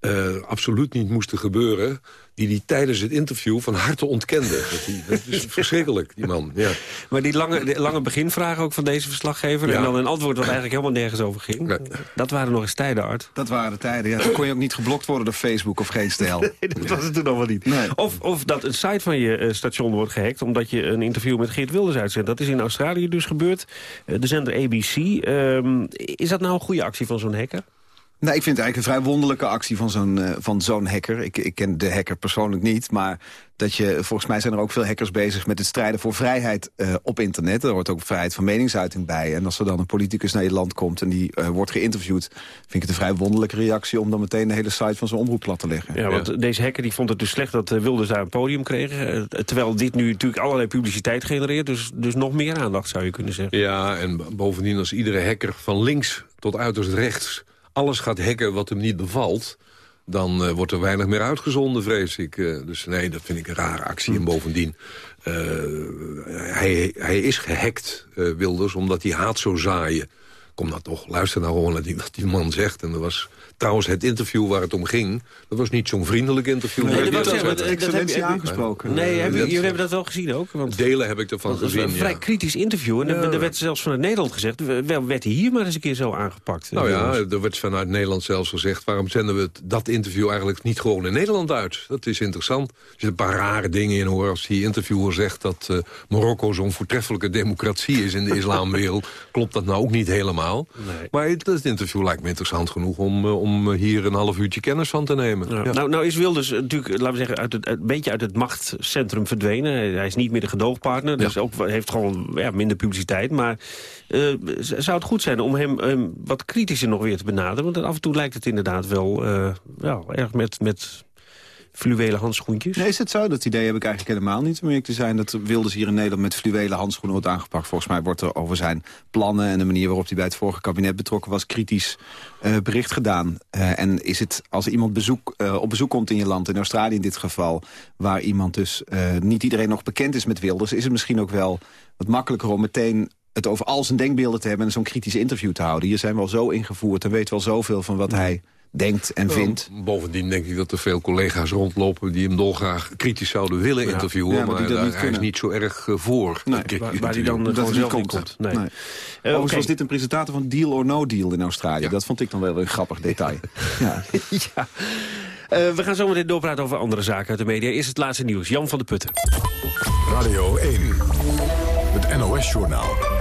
eh, absoluut niet moesten gebeuren... die hij tijdens het interview van harte ontkende. Dat, die- dat is verschrikkelijk, die man. Ja. Maar die lange, lange beginvragen ook van deze verslaggever... Ja. en dan een antwoord wat eigenlijk helemaal nergens over ging. Dat waren nog eens tijden, Art. Dat waren de tijden, ja. Dan kon je ook niet geblokt worden door Facebook of geen stijl. Nee, dat was het toen nog wel niet. Of, of dat een site van je eh, station wordt gehackt... omdat je een interview met Geert Wilders uitzendt. Dat is in Australië dus gebeurd. Eh, de zender ABC. Ehm, is dat nou een goede actie van zo'n hacker? Nou, ik vind het eigenlijk een vrij wonderlijke actie van zo'n eh, van zo'n hacker. Ik, ik ken de hacker persoonlijk niet, maar dat je, volgens mij zijn er ook veel hackers bezig met het strijden voor vrijheid eh, op internet. Er hoort ook vrijheid van meningsuiting bij. En als er dan een politicus naar je land komt en die eh, wordt geïnterviewd, vind ik het een vrij wonderlijke reactie om dan meteen de hele site van zo'n omroep plat te leggen. Ja, want deze hacker die vond het dus slecht dat Wilders daar een podium kreeg. eh, terwijl dit nu natuurlijk allerlei publiciteit genereert. Dus, dus nog meer aandacht zou je kunnen zeggen. Ja, en bovendien als iedere hacker van links tot uiterst rechts... alles gaat hacken wat hem niet bevalt... dan eh, wordt er weinig meer uitgezonden, vrees ik. Eh, dus nee, dat vind ik een rare actie. En bovendien, eh, hij, hij is gehackt, eh, Wilders, omdat hij haat zou zaaien. Kom nou toch, luister nou gewoon naar die, wat die man zegt. En dat was trouwens het interview waar het om ging... dat was niet zo'n vriendelijk interview. Nee, dat was- was- dat- dat heb je- heb je- aangesproken. Nee, hebben, jullie hebben dat wel gezien ook? Want Delen heb ik ervan dat was gezien, een ja. vrij kritisch interview. En er- er werd zelfs vanuit Nederland gezegd... wel werd hij hier maar eens een keer zo aangepakt. Nou ja, er werd vanuit Nederland zelfs gezegd... waarom zenden we het, dat interview eigenlijk niet gewoon in Nederland uit? Dat is interessant. Er zitten een paar rare dingen in hoor. Als die interviewer zegt dat eh, Marokko zo'n voortreffelijke democratie is in de islamwereld... klopt dat nou ook niet helemaal. Maar het, het interview lijkt me interessant genoeg om, eh, om hier een half uurtje kennis van te nemen. Ja. Ja. Nou, nou is Wilders natuurlijk, laten we zeggen, uit het, een beetje uit het machtscentrum verdwenen. Hij is niet meer de gedoogpartner, dus ook, heeft gewoon ja, minder publiciteit. Maar eh, zou het goed zijn om hem wat kritischer nog weer te benaderen? Want af en toe lijkt het inderdaad wel eh, ja, erg met, met fluwelen handschoentjes. Nee, is het zo? Dat idee heb ik eigenlijk helemaal niet. Om te zijn dat Wilders hier in Nederland met fluwelen handschoenen wordt aangepakt. Volgens mij wordt er over zijn plannen en de manier waarop hij bij het vorige kabinet betrokken was... kritisch eh, bericht gedaan. Eh, en is het als iemand bezoek, eh, op bezoek komt in je land, in Australië in dit geval... waar iemand dus niet iedereen nog bekend is met Wilders... is het misschien ook wel wat makkelijker om meteen het over al zijn denkbeelden te hebben... en zo'n kritisch interview te houden. Hier zijn we al zo ingevoerd en weten we al zoveel van wat hij denkt en vindt. Nou, bovendien denk ik dat er veel collega's rondlopen... die hem dolgraag kritisch zouden willen Ja. interviewen. Ja, maar maar die dat daar- niet hij is kunnen. niet zo erg eh, voor. Nee, waar- waar hij dan, eh, gewoon het zelf niet niet komt. Nee. Nee. Eh, Overigens was dit een presentator van Deal or No Deal in Australië. Dat vond ik dan wel een grappig detail. ja. ja. Eh, we gaan zo meteen doorpraten over andere zaken uit de media. Eerst het laatste nieuws. Jan van de Putten. Radio 1, het NOS-journaal.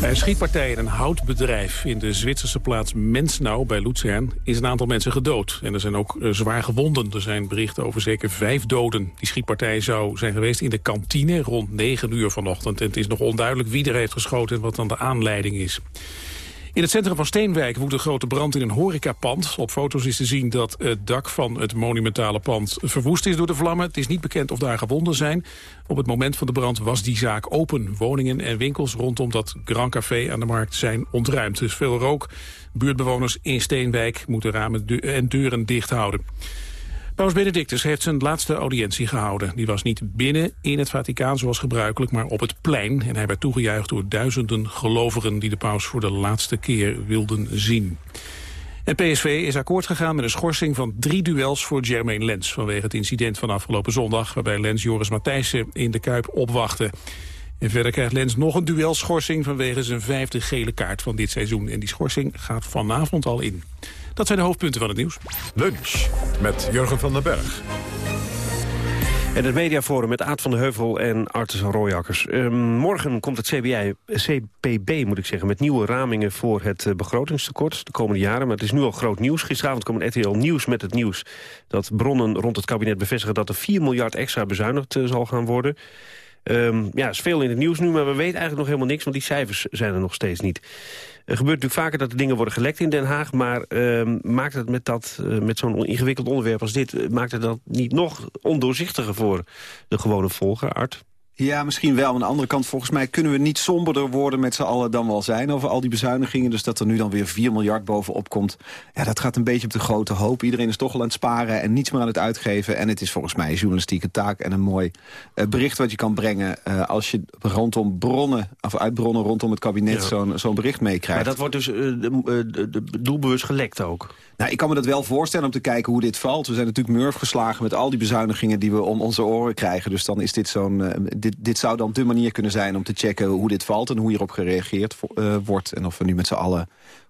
Bij een schietpartij in een houtbedrijf in de Zwitserse plaats Mensnau bij Luzern is een aantal mensen gedood. En er zijn ook eh, zwaar gewonden. Er zijn berichten over zeker vijf doden. Die schietpartij zou zijn geweest in de kantine rond 9 uur vanochtend. En het is nog onduidelijk wie er heeft geschoten en wat dan de aanleiding is. In het centrum van Steenwijk woedt een grote brand in een horecapand. Op foto's is te zien dat het dak van het monumentale pand verwoest is door de vlammen. Het is niet bekend of daar gewonden zijn. Op het moment van de brand was die zaak open. Woningen en winkels rondom dat Grand Café aan de markt zijn ontruimd. Dus veel rook. Buurtbewoners in Steenwijk moeten ramen en deuren dicht houden. Paus Benedictus heeft zijn laatste audiëntie gehouden. Die was niet binnen in het Vaticaan zoals gebruikelijk, maar op het plein. En hij werd toegejuicht door duizenden gelovigen die de paus voor de laatste keer wilden zien. En PSV is akkoord gegaan met een schorsing van drie duels voor Jermaine Lens... vanwege het incident van afgelopen zondag... waarbij Lens Joris Matthijssen in de Kuip opwachtte. En verder krijgt Lens nog een duelschorsing... vanwege zijn vijfde gele kaart van dit seizoen. En die schorsing gaat vanavond al in. Dat zijn de hoofdpunten van het nieuws. Lunch met Jurgen van den Berg. En het mediaforum met Aad van de Heuvel en Artis Royakkers. Ehm, morgen komt het CBI, CPB moet ik zeggen, met nieuwe ramingen voor het eh, begrotingstekort de komende jaren. Maar het is nu al groot nieuws. Gisteravond kwam een RTL Nieuws met het nieuws dat bronnen rond het kabinet bevestigen dat er 4 miljard extra bezuinigd eh, zal gaan worden. Ehm, ja, is veel in het nieuws nu, maar we weten eigenlijk nog helemaal niks... want die cijfers zijn er nog steeds niet. Er gebeurt natuurlijk vaker dat er dingen worden gelekt in Den Haag... maar ehm, maakt het met, dat, eh, met zo'n ingewikkeld onderwerp als dit... eh, maakt het dat niet nog ondoorzichtiger voor de gewone volger, Art? Ja, misschien wel. Aan de andere kant, volgens mij kunnen we niet somberder worden met z'n allen dan we al zijn over al die bezuinigingen. Dus dat er nu dan weer 4 miljard bovenop komt. Ja, dat gaat een beetje op de grote hoop. Iedereen is toch al aan het sparen en niets meer aan het uitgeven. En het is volgens mij een journalistieke taak en een mooi uh, bericht wat je kan brengen uh, als je rondom bronnen, of uit bronnen rondom het kabinet ja. zo'n zo'n bericht meekrijgt. Maar dat wordt dus uh, de, de, de, doelbewust gelekt ook? Nou, ik kan me dat wel voorstellen om te kijken hoe dit valt. We zijn natuurlijk murf geslagen met al die bezuinigingen die we om onze oren krijgen. Dus dan is dit zo'n... Dit, zou dan de manier kunnen zijn om te checken hoe dit valt... en hoe hierop gereageerd uh, wordt. En of we nu met z'n allen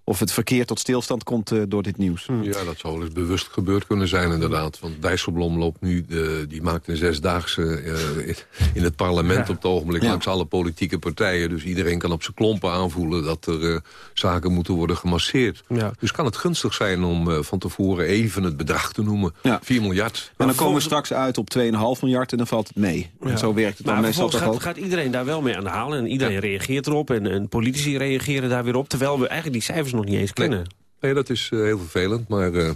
of het verkeer tot stilstand komt uh, door dit nieuws. Ja, dat zou wel eens bewust gebeurd kunnen zijn inderdaad. Want Dijsselblom loopt nu, de, die maakt een zesdaagse uh, in het parlement ja. op het ogenblik... Ja. langs alle politieke partijen. Dus iedereen kan op zijn klompen aanvoelen dat er uh, zaken moeten worden gemasseerd. Ja. Dus kan het gunstig zijn om van tevoren even het bedrag te noemen. Ja. 4 miljard. Maar dan komen we straks uit op 2,5 miljard en dan valt het mee. En zo werkt het dan maar meestal toch gaat, ook. gaat iedereen daar wel mee aan de haal. En iedereen reageert erop en, en politici reageren daar weer op. Terwijl we eigenlijk die cijfers nog niet eens kennen. Nee, nee dat is uh, heel vervelend. Maar uh,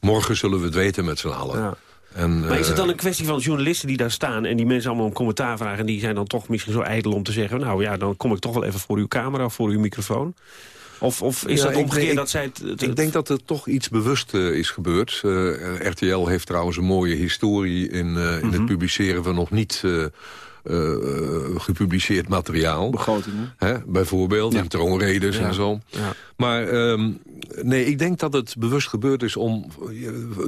morgen zullen we het weten met z'n allen. Ja. En, maar is het dan een kwestie van journalisten die daar staan... en die mensen allemaal om commentaar vragen... en die zijn dan toch misschien zo ijdel om te zeggen... nou ja, dan kom ik toch wel even voor uw camera of voor uw microfoon? Of, of is ja, dat omgekeerd dat zij... Het, het, ik denk dat er toch iets bewust uh, is gebeurd. Uh, RTL heeft trouwens een mooie historie in, uh, in mm -hmm. het publiceren van nog niet... Uh, gepubliceerd materiaal. Begrotingen. Hè, bijvoorbeeld, ja. en troonredes ja. en zo. Ja. Maar um, nee, ik denk dat het bewust gebeurd is om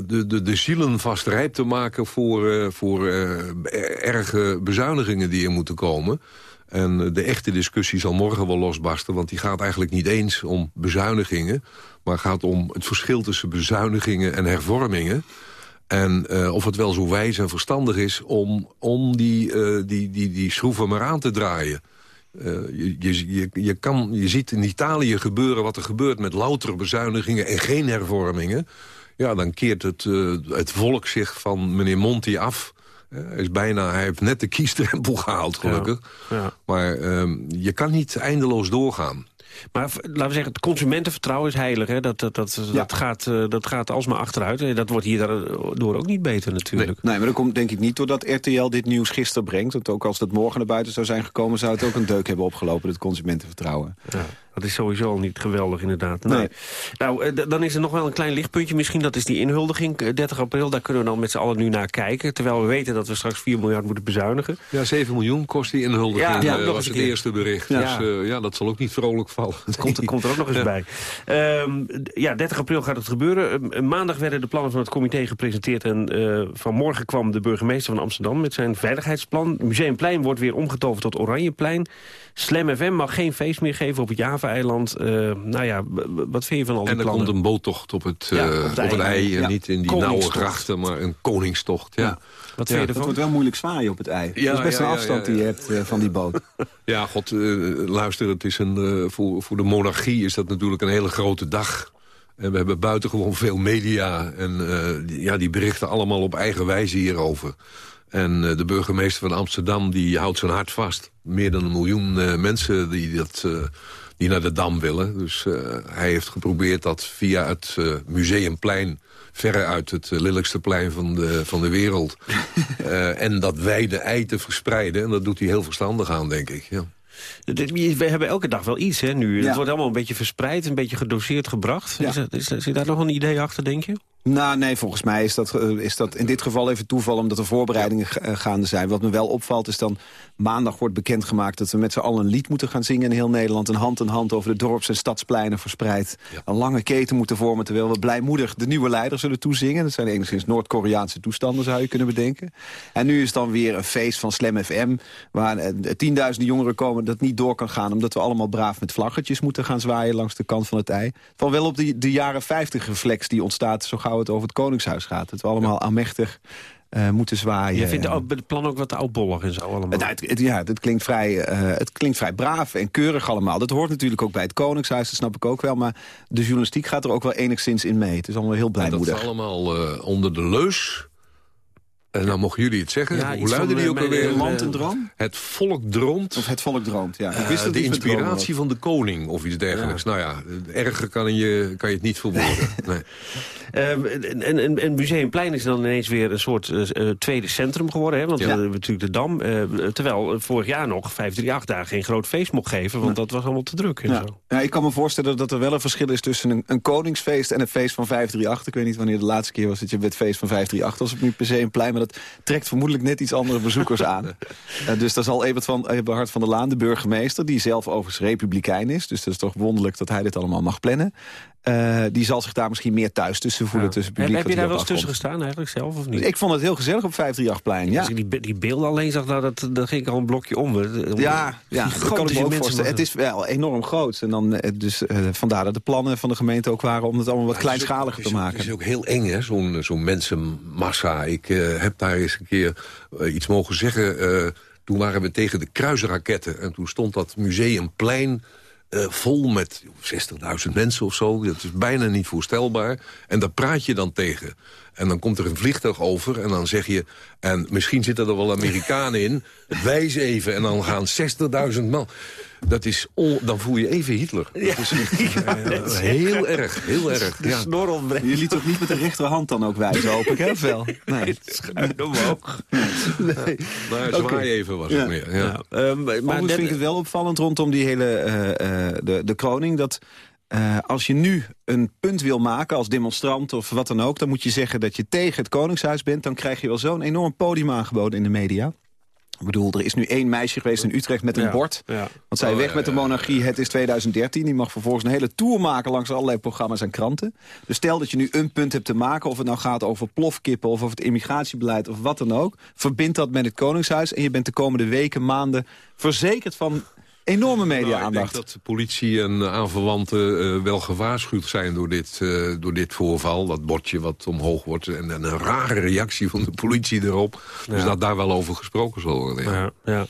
de, de, de zielen vast rijp te maken... voor, uh, voor erge bezuinigingen die er moeten komen. En de echte discussie zal morgen wel losbarsten... want die gaat eigenlijk niet eens om bezuinigingen... maar gaat om het verschil tussen bezuinigingen en hervormingen... En uh, of het wel zo wijs en verstandig is om, om die, uh, die, die, die schroeven maar aan te draaien. Uh, je, je, je, kan, je ziet in Italië gebeuren wat er gebeurt met louter bezuinigingen en geen hervormingen. Ja, dan keert het, het volk zich van meneer Monti af. Hij, is bijna, hij heeft net de kiesdrempel gehaald, gelukkig. Ja, ja. Maar je kan niet eindeloos doorgaan. Maar laten we zeggen, het consumentenvertrouwen is heilig. Hè? Dat, dat, dat, ja. dat, gaat, uh, dat gaat alsmaar achteruit. Dat wordt hierdoor ook niet beter natuurlijk. Nee, nee, maar dat komt denk ik niet doordat RTL dit nieuws gisteren brengt. Want ook als dat morgen naar buiten zou zijn gekomen... zou het ook een deuk hebben opgelopen, het consumentenvertrouwen. Ja. Dat is sowieso al niet geweldig, inderdaad. Nee. nee. Nou, dan is er nog wel een klein lichtpuntje. Misschien dat is die inhuldiging, 30 april. Daar kunnen we dan met z'n allen nu naar kijken. Terwijl we weten dat we straks 4 miljard moeten bezuinigen. Ja, 7 miljoen kost die inhuldiging. Ja, ja uh, was het eerste bericht. Ja. Dus uh, ja, dat zal ook niet vrolijk vallen. Dat komt, komt er ook nog eens bij. Um, ja, 30 april gaat het gebeuren. Uh, maandag werden de plannen van het comité gepresenteerd. En vanmorgen kwam de burgemeester van Amsterdam met zijn veiligheidsplan. Museumplein wordt weer omgetoverd tot Oranjeplein. Slam FM mag geen feest meer geven op het Java-eiland. Uh, nou ja, wat vind je van al die En er plannen? komt een boottocht op het, uh, ja, op het ei. Op het ei ja. Niet in die nauwe grachten, maar een koningstocht. Ja. ja. Wat vind je ervan? Het wordt wel moeilijk zwaaien op het ei. Ja, dat is best een afstand die je hebt uh, van die boot. Ja, god, luister, het is een, voor, voor de monarchie is dat natuurlijk een hele grote dag. En we hebben buitengewoon veel media. En die, ja, die berichten allemaal op eigen wijze hierover. En uh, de burgemeester van Amsterdam die houdt zijn hart vast. Meer dan een miljoen uh, mensen die, dat, uh, die naar de Dam willen. Dus hij heeft geprobeerd dat via het Museumplein... veruit het lelijkste plein van de, van de wereld... en dat wijde ei te verspreiden. En dat doet hij heel verstandig aan, denk ik. Ja. We hebben elke dag wel iets, hè, nu. Ja. Het wordt allemaal een beetje verspreid, een beetje gedoseerd gebracht. Ja. Is, is, zit daar nog een idee achter, denk je? Nou, nee, volgens mij is dat, is dat in dit geval even toeval... omdat er voorbereidingen gaande zijn. Wat me wel opvalt is dan... maandag wordt bekendgemaakt dat we met z'n allen een lied moeten gaan zingen... in heel Nederland, een hand in hand over de dorps- en stadspleinen verspreid. Ja. Een lange keten moeten vormen, terwijl we blijmoedig de nieuwe leider zullen toezingen. Dat zijn enigszins Noord-Koreaanse toestanden, zou je kunnen bedenken. En nu is dan weer een feest van Slam FM... waar uh, tienduizenden jongeren komen dat niet door kan gaan... omdat we allemaal braaf met vlaggetjes moeten gaan zwaaien langs de kant van het ei. Van wel op die, de jaren 50 reflex die ontstaat... zo gauw het over het Koningshuis gaat. Dat we allemaal ja. aanmächtig uh, moeten zwaaien. Je vindt het plan ook wat oudbollig en zo allemaal? Het, het, ja, het klinkt, vrij, uh, het klinkt vrij braaf en keurig allemaal. Dat hoort natuurlijk ook bij het Koningshuis, dat snap ik ook wel. Maar de journalistiek gaat er ook wel enigszins in mee. Het is allemaal heel blijmoedig. Dat is allemaal uh, onder de leus en dan mogen jullie het zeggen. Ja, Hoe luidde die ook alweer? Land en droom? Het volk droomt. Of het volk droomt, ja. Ik wist uh, de inspiratie van de koning of iets dergelijks. Ja. Nou ja, erger kan je, kan je het niet verwoorden. nee. Ehm, en, en, en Museumplein is dan ineens weer een soort eh, eh, tweede centrum geworden. Hè? Want we hebben natuurlijk de Dam. eh, terwijl vorig jaar nog 538 daar geen groot feest mocht geven. Want dat was allemaal te druk en Ja. zo. Ja, ik kan me voorstellen dat er wel een verschil is tussen een, een koningsfeest en een feest van 538. Ik weet niet wanneer de laatste keer was dat je bij het feest van 538 was op het Museumplein. Maar dat trekt vermoedelijk net iets andere bezoekers aan. Eh, dus daar zal Ebert van, Eberhard van der Laan, de burgemeester... die zelf overigens republikein is. Dus dat is toch wonderlijk dat hij dit allemaal mag plannen. Eh, die zal zich daar misschien meer thuis tussen voelen. Tussen publiek heb je daar wel eens tussen gestaan eigenlijk zelf of niet? Ik vond het heel gezellig op 538-plein, ja. Als ik die, be- die beelden alleen zag, nou, dat, dan ging ik al een blokje om. Ja, ja dat kan ik me ook voorstellen. Het is wel enorm groot. En dan, eh, dus, eh, vandaar dat de plannen van de gemeente ook waren... om het allemaal wat kleinschaliger te maken. Het is ook heel eng, hè, zo'n zo'n mensenmassa. Ik eh, heb daar eens een keer iets mogen zeggen. eh, toen waren we tegen de kruisraketten. En toen stond dat museumplein eh, vol met 60.000 mensen of zo. Dat is bijna niet voorstelbaar. En daar praat je dan tegen. En dan komt er een vliegtuig over en dan zeg je... en misschien zitten er wel Amerikanen in, wijs even... en dan gaan 60.000 man. Dat is on- dan voel je even Hitler. Dat is echt, eh, heel erg, heel erg. Ja. Je liet toch niet met de rechterhand dan ook wijzen, hoop ik, hè? Wel? Nee. Schuin omhoog. nee. Maar zwaai even was Ja. het meer. Ja. Ehm, Maar maar vind ik het wel opvallend rondom die hele eh, eh, de, de kroning... dat eh, als je nu een punt wil maken als demonstrant of wat dan ook... dan moet je zeggen dat je tegen het Koningshuis bent... dan krijg je wel zo'n enorm podium aangeboden in de media. Ik bedoel, er is nu één meisje geweest in Utrecht met een Ja, bord. ja. Want zij Oh, weg ja, met de ja, monarchie, het is 2013. Die mag vervolgens een hele tour maken langs allerlei programma's en kranten. Dus stel dat je nu een punt hebt te maken... of het nou gaat over plofkippen of over het immigratiebeleid of wat dan ook... verbind dat met het Koningshuis en je bent de komende weken, maanden... verzekerd van enorme Nou, ik media-aandacht. denk dat de politie en aanverwanten eh, wel gewaarschuwd zijn door dit, eh, door dit voorval. Dat bordje wat omhoog wordt. En, en een rare reactie van de politie erop. Dus dat daar wel over gesproken zal worden. ja. Ja, ja.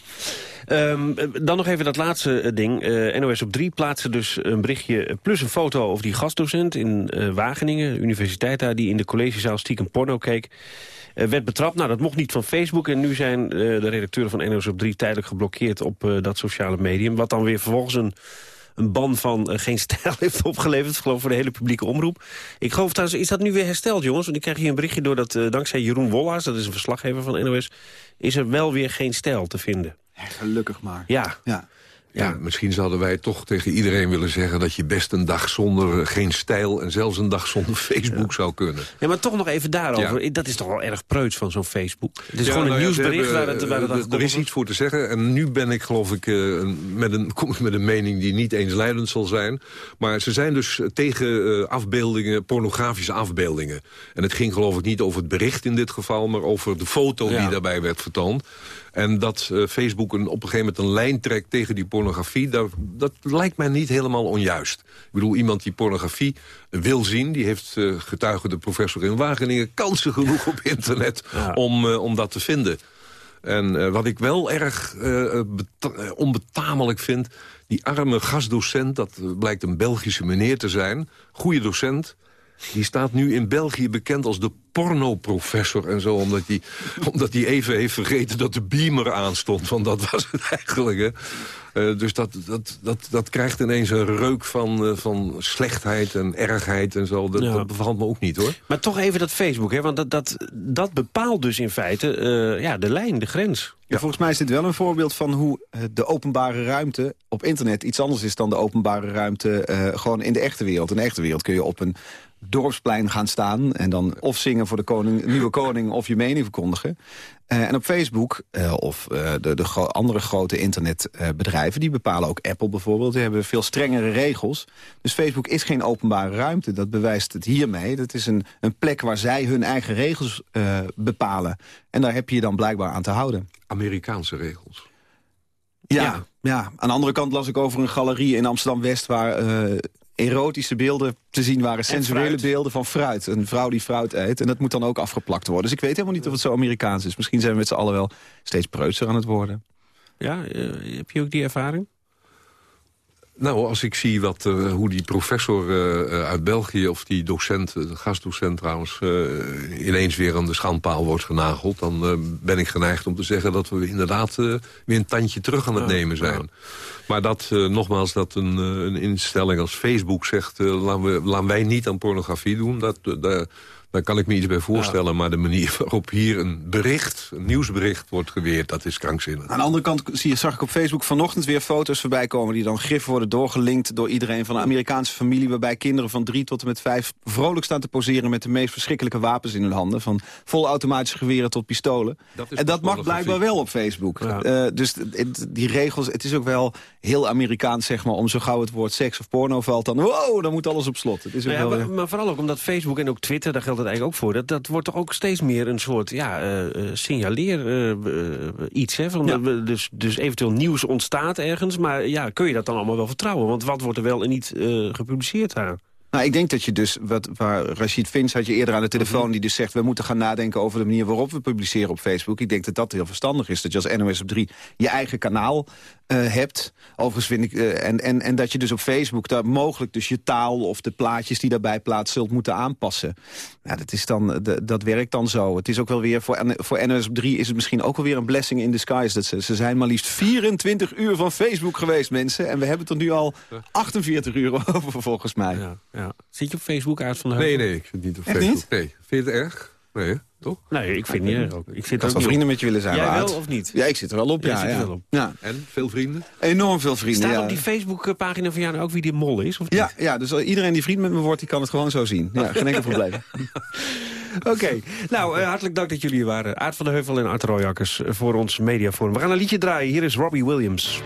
Ehm, dan nog even dat laatste eh, ding. Eh, NOS op 3 plaatste dus een berichtje... plus een foto over die gastdocent in eh, Wageningen, de universiteit daar... die in de collegezaal stiekem porno keek. Eh, werd betrapt. Nou, dat mocht niet van Facebook. En nu zijn eh, de redacteuren van NOS op 3 tijdelijk geblokkeerd... op eh, dat sociale medium. Wat dan weer vervolgens een, een ban van geen stijl heeft opgeleverd. geloof voor de hele publieke omroep. Ik geloof trouwens, is dat nu weer hersteld, jongens? Want ik krijg hier een berichtje door dat dankzij Jeroen Wollaars... dat is een verslaggever van NOS... is er wel weer geen stijl te vinden. Gelukkig maar. Ja. Ja. Ja, misschien zouden wij toch tegen iedereen willen zeggen... dat je best een dag zonder eh, geen stijl... en zelfs een dag zonder Facebook zou kunnen. Ja, maar toch nog even daarover. Dat is toch wel erg preuts van zo'n Facebook. Het is Ja, gewoon een nou nieuwsbericht hebben, waar het, waar het eh, aan Er is iets voor te zeggen. En nu ben ik geloof ik eh, met een, kom ik met een mening die niet eensluidend zal zijn. Maar ze zijn dus tegen afbeeldingen, pornografische afbeeldingen. En het ging geloof ik niet over het bericht in dit geval... maar over de foto die daarbij werd vertoond. En dat eh, Facebook een, op een gegeven moment een lijn trekt tegen die pornografie... Dat, dat lijkt mij niet helemaal onjuist. Ik bedoel, iemand die pornografie wil zien... die heeft eh, getuige de professor in Wageningen... kansen genoeg op internet om, eh, om dat te vinden. En wat ik wel erg beta- onbetamelijk vind... die arme gastdocent, dat blijkt een Belgische meneer te zijn... goede docent... Die staat nu in België bekend als de pornoprofessor en zo. Omdat hij omdat die even heeft vergeten dat de beamer aanstond. Want dat was het eigenlijk. Hè. Eh, dus dat, dat, dat, dat krijgt ineens een reuk van, eh, van slechtheid en ergheid en zo. Dat, Ja. dat bevalt me ook niet hoor. Maar toch even dat Facebook, hè? want dat, dat, dat bepaalt dus in feite eh, ja, de lijn, de grens. Ja, volgens mij is dit wel een voorbeeld van hoe de openbare ruimte op internet iets anders is dan de openbare ruimte eh, gewoon in de echte wereld. In de echte wereld kun je op een dorpsplein gaan staan en dan of zingen voor de koning, nieuwe koning of je mening verkondigen. Eh, en op Facebook eh, of eh, de, de gro- andere grote internetbedrijven, die bepalen ook Apple bijvoorbeeld, die hebben veel strengere regels. Dus Facebook is geen openbare ruimte, dat bewijst het hiermee. Dat is een, een plek waar zij hun eigen regels bepalen. En daar heb je je dan blijkbaar aan te houden. Amerikaanse regels. Ja, ja. aan de andere kant las ik over een galerie in Amsterdam-West... waar erotische beelden te zien waren, sensuele beelden van fruit. Een vrouw die fruit eet. En dat moet dan ook afgeplakt worden. Dus ik weet helemaal niet of het zo Amerikaans is. Misschien zijn we met z'n allen wel steeds preutser aan het worden. Ja, eh, heb je ook die ervaring? Nou, als ik zie wat, eh, hoe die professor eh, eh, uit België... of die docent, de gastdocent trouwens... ineens weer aan de schandpaal wordt genageld... dan ben ik geneigd om te zeggen dat we inderdaad... weer een tandje terug aan het nemen zijn. Maar dat, nogmaals, dat een, een instelling als Facebook zegt... laten, we, laten wij niet aan pornografie doen... Dat, dat, daar kan ik me iets bij voorstellen. Maar de manier waarop hier een bericht, een nieuwsbericht wordt geweerd... dat is krankzinnig. Aan de andere kant zie je, zag ik op Facebook vanochtend weer foto's voorbij komen... die dan grif worden doorgelinkt door iedereen van een Amerikaanse familie... waarbij kinderen van drie tot en met vijf vrolijk staan te poseren... met de meest verschrikkelijke wapens in hun handen. Van volautomatische geweren tot pistolen. en dat mag blijkbaar wel op Facebook. Eh, dus die regels, het is ook wel heel Amerikaans, zeg maar... om zo gauw het woord seks of porno valt dan... wow, dan moet alles op slot. Het is ook ja, maar, maar, vooral ook omdat Facebook en ook Twitter... daar geldt het eigenlijk ook voor. Dat, dat wordt toch ook steeds meer een soort ja, uh, signaleer uh, iets. Hè? Van, dus, dus eventueel nieuws ontstaat ergens. Maar ja, kun je dat dan allemaal wel vertrouwen? Want wat wordt er wel en niet gepubliceerd daar? Nou, ik denk dat je dus, wat, waar Rashid Vins had je eerder aan de telefoon... Mhm. die dus zegt, we moeten gaan nadenken over de manier waarop we publiceren op Facebook. Ik denk dat dat heel verstandig is. Dat je als NOS op 3 je eigen kanaal uh, hebt. Overigens vind ik, uh, en, en, en dat je dus op Facebook daar mogelijk dus je taal of de plaatjes die daarbij plaatst zult moeten aanpassen. Ja, dat, is dan, de, dat werkt dan zo. Het is ook wel weer, voor, voor NOS op 3 is het misschien ook wel weer een blessing in disguise. Dat ze, ze zijn maar liefst 24 uur van Facebook geweest, mensen. En we hebben het er nu al 48 uur over, volgens mij. Ja, ja. Zit je op Facebook uit van de Nee, nee, ik zit niet op Facebook. Niet? Nee. Vind je het erg? Nee, toch? Nee, ik vind niet ook. Ik zit wel vrienden met je willen zijn. Jij wel of niet? Ja, ik zit er wel op. Ja, ja. Wel op. ja. En veel vrienden? Enorm veel vrienden. Staat ja. op die Facebook-pagina van jou ook wie die mol is? Of ja, ja, dus iedereen die vriend met me wordt, die kan het gewoon zo zien. Ja, geen enkel probleem. Oké, nou, uh, hartelijk dank dat jullie hier waren. Aard van der Heuvel en Art Royakkers voor ons mediaforum. We gaan een liedje draaien. Hier is Robbie Williams.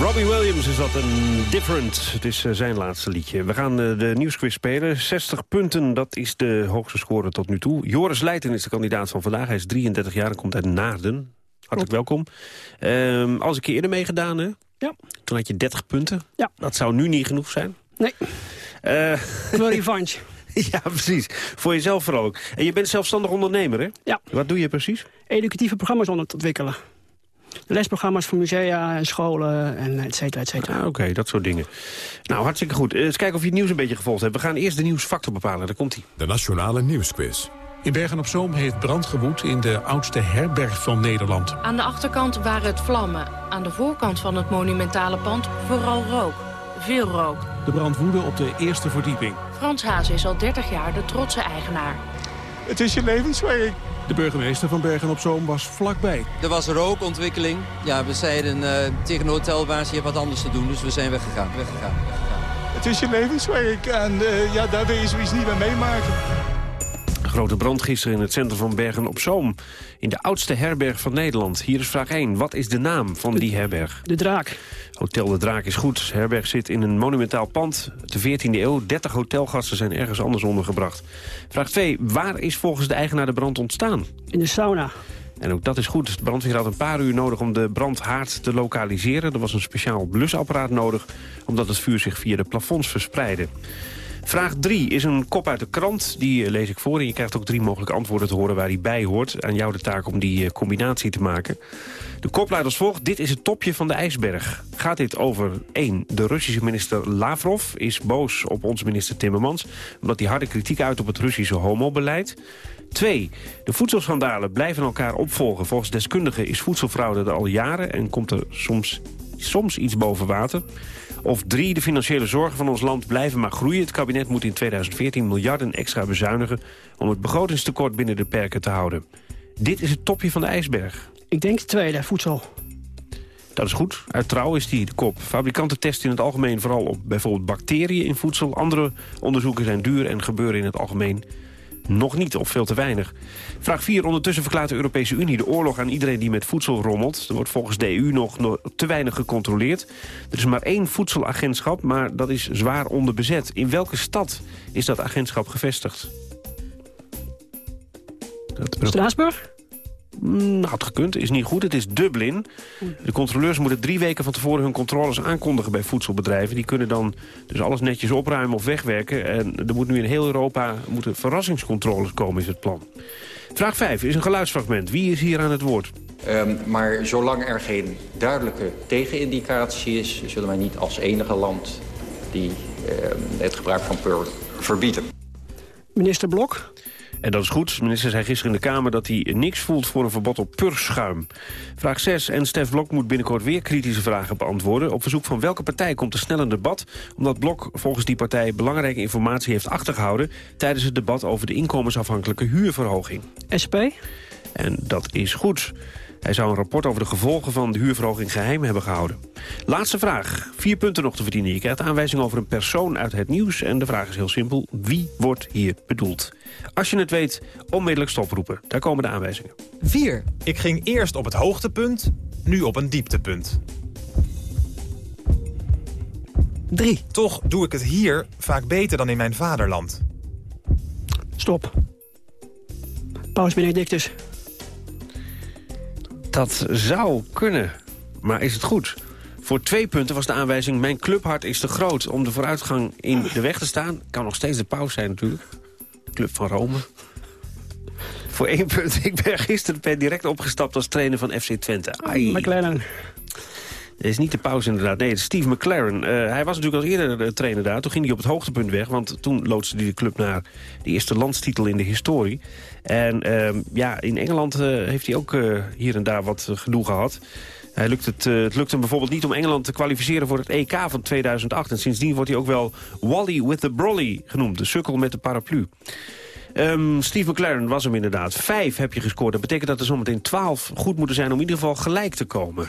Robbie Williams is dat een different. Het is eh, zijn laatste liedje. We gaan eh, de nieuwsquiz spelen. 60 punten, dat is de hoogste score tot nu toe. Joris Leijten is de kandidaat van vandaag. Hij is 33 jaar en komt uit Naarden. Hartelijk welkom. Ehm als ik eerder meegedaan, hè? Ja. Toen had je 30 punten. Ja. Dat zou nu niet genoeg zijn. Nee. Eh Voor revanche. ja, precies. Voor jezelf vooral ook. En je bent zelfstandig ondernemer, hè? Ja. Wat doe je precies? Educatieve programma's on- ontwikkelen. Lesprogramma's voor musea en scholen en et cetera, et cetera. Ah, Oké, dat soort dingen. Nou, hartstikke goed. Eh, Eens kijken of je het nieuws een beetje gevolgd hebt. We gaan eerst de nieuwsfactor bepalen. Daar komt hij. De Nationale Nieuwsquiz. In Bergen-op-Zoom heeft brand gewoed in de oudste herberg van Nederland. Aan de achterkant waren het vlammen. Aan de voorkant van het monumentale pand vooral rook. Veel rook. De brand woedde op de eerste verdieping. Frans Haas is al 30 jaar de trotse eigenaar. Het is je levenswerk. De burgemeester van Bergen-op-Zoom was vlakbij. Er was rookontwikkeling. Ja, we zeiden eh, tegen de hotelbaas, je hebt wat anders te doen. Dus we zijn weggegaan. weggegaan, weggegaan. Het is je levenswerk en eh, ja, daar wil je zoiets niet meer meemaken. Een grote brand gisteren in het centrum van Bergen-op-Zoom. In de oudste herberg van Nederland. Hier is vraag 1. Wat is de naam van die herberg? De Draak. Hotel De Draak is goed. Herberg zit in een monumentaal pand. De 14e eeuw. 30 hotelgasten zijn ergens anders ondergebracht. Vraag 2. Waar is volgens de eigenaar de brand ontstaan? In de sauna. En ook dat is goed. De brandweer had een paar uur nodig om de brandhaard te lokaliseren. Er was een speciaal blusapparaat nodig... omdat het vuur zich via de plafonds verspreidde. Vraag 3 is een kop uit de krant. Die eh, lees ik voor en je krijgt ook drie mogelijke antwoorden te horen waar die bij hoort. Aan jou de taak om die eh, combinatie te maken. De kop luidt als volgt. Dit is het topje van de ijsberg. Gaat dit over 1. De Russische minister Lavrov is boos op onze minister Timmermans... omdat hij harde kritiek uit op het Russische homobeleid. 2. De voedselschandalen blijven elkaar opvolgen. Volgens deskundigen is voedselfraude er al jaren... en komt er soms, soms iets boven water. Of drie, de financiële zorgen van ons land blijven maar groeien. Het kabinet moet in 2014 miljarden extra bezuinigen... om het begrotingstekort binnen de perken te houden. Dit is het topje van de ijsberg. Ik denk de tweede, voedsel. Dat is goed. Uit trouw is die de kop. Fabrikanten testen in het algemeen vooral op bijvoorbeeld bacteriën in voedsel. Andere onderzoeken zijn duur en gebeuren in het algemeen nog niet of veel te weinig. Vraag 4. Ondertussen verklaart de Europese Unie de oorlog aan iedereen die met voedsel rommelt. Er wordt volgens de EU nog, te weinig gecontroleerd. Er is maar één voedselagentschap, maar dat is zwaar onderbezet. In welke stad is dat agentschap gevestigd? Straatsburg? Mm, had gekund, is niet goed. Het is Dublin. De controleurs moeten drie weken van tevoren hun controles aankondigen bij voedselbedrijven. Die kunnen dan dus alles netjes opruimen of wegwerken. En er moet nu in heel Europa moeten verrassingscontroles komen, is het plan. Vraag 5 is een geluidsfragment. Wie is hier aan het woord? Um, maar zolang er geen duidelijke tegenindicatie is... zullen wij niet als enige land die um, het gebruik van pur verbieden. Minister Blok? En dat is goed. De minister zei gisteren in de Kamer dat hij niks voelt voor een verbod op purschuim. Vraag 6. En Stef Blok moet binnenkort weer kritische vragen beantwoorden. Op verzoek van welke partij komt er snel een debat? Omdat Blok volgens die partij belangrijke informatie heeft achtergehouden... tijdens het debat over de inkomensafhankelijke huurverhoging. SP? En dat is goed. Hij zou een rapport over de gevolgen van de huurverhoging geheim hebben gehouden. Laatste vraag. Vier punten nog te verdienen. Je krijgt aanwijzing over een persoon uit het nieuws. En de vraag is heel simpel. Wie wordt hier bedoeld? Als je het weet, onmiddellijk stoproepen. Daar komen de aanwijzingen. 4. Ik ging eerst op het hoogtepunt, nu op een dieptepunt. 3. Toch doe ik het hier vaak beter dan in mijn vaderland. Stop. Paus Benedictus. Dat zou kunnen. Maar is het goed? Voor twee punten was de aanwijzing... mijn clubhart is te groot om de vooruitgang in de weg te staan. Kan nog steeds de paus zijn natuurlijk. Club van Rome. Voor één punt. Ik ben gisteren per direct opgestapt als trainer van FC Twente. Ai. McLaren. Is niet de pauze inderdaad. Nee, Steve McLaren. Uh, hij was natuurlijk al eerder de trainer daar. Toen ging hij op het hoogtepunt weg. Want toen loodste hij de club naar de eerste landstitel in de historie. En uh, ja, in Engeland uh, heeft hij ook uh, hier en daar wat gedoe gehad. Hij lukt het, het lukt hem bijvoorbeeld niet om Engeland te kwalificeren voor het EK van 2008. En sindsdien wordt hij ook wel Wally with the Brolly genoemd. De sukkel met de paraplu. Um, Steve McLaren was hem inderdaad. Vijf heb je gescoord. Dat betekent dat er zometeen twaalf goed moeten zijn om in ieder geval gelijk te komen.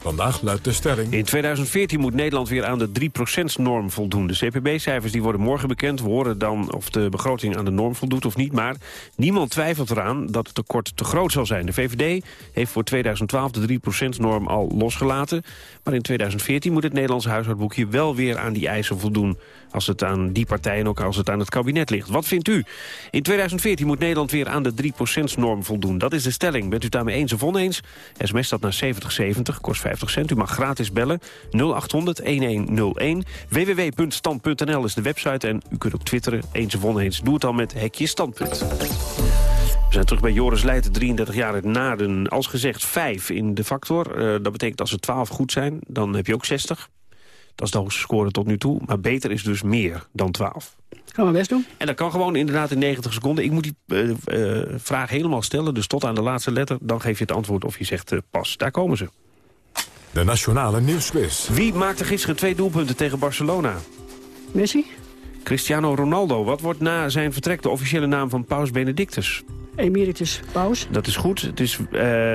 Vandaag luidt de stelling... In 2014 moet Nederland weer aan de 3%-norm voldoen. De CPB-cijfers worden morgen bekend. We horen dan of de begroting aan de norm voldoet of niet. Maar niemand twijfelt eraan dat het tekort te groot zal zijn. De VVD heeft voor 2012 de 3%-norm al losgelaten. Maar in 2014 moet het Nederlandse huishoudboekje wel weer aan die eisen voldoen. Als het aan die partijen ook als het aan het kabinet ligt. Wat vindt u? In 2014 moet Nederland weer aan de 3%-norm voldoen. Dat is de stelling. Bent u daarmee eens of oneens? SMS dat naar 7070, kost 50 cent. U mag gratis bellen. 0800-1101. www.stand.nl is de website. En u kunt ook twitteren. Eens of oneens. Doe het dan met Hekje Standpunt. We zijn terug bij Joris Leijten, 33 jaar uit Naden. Als gezegd 5 in de factor. Uh, dat betekent als er 12 goed zijn, dan heb je ook 60. Dat is de hoogste score tot nu toe. Maar beter is dus meer dan 12. Gaan we best doen. En dat kan gewoon inderdaad in 90 seconden. Ik moet die uh, uh, vraag helemaal stellen, dus tot aan de laatste letter. Dan geef je het antwoord of je zegt pas. Daar komen ze. De Nationale Nieuwsquiz. Wie maakte gisteren twee doelpunten tegen Barcelona? Messi. Cristiano Ronaldo. Wat wordt na zijn vertrek de officiële naam van Paus Benedictus? Emeritus Paus. Dat is goed. Het is uh,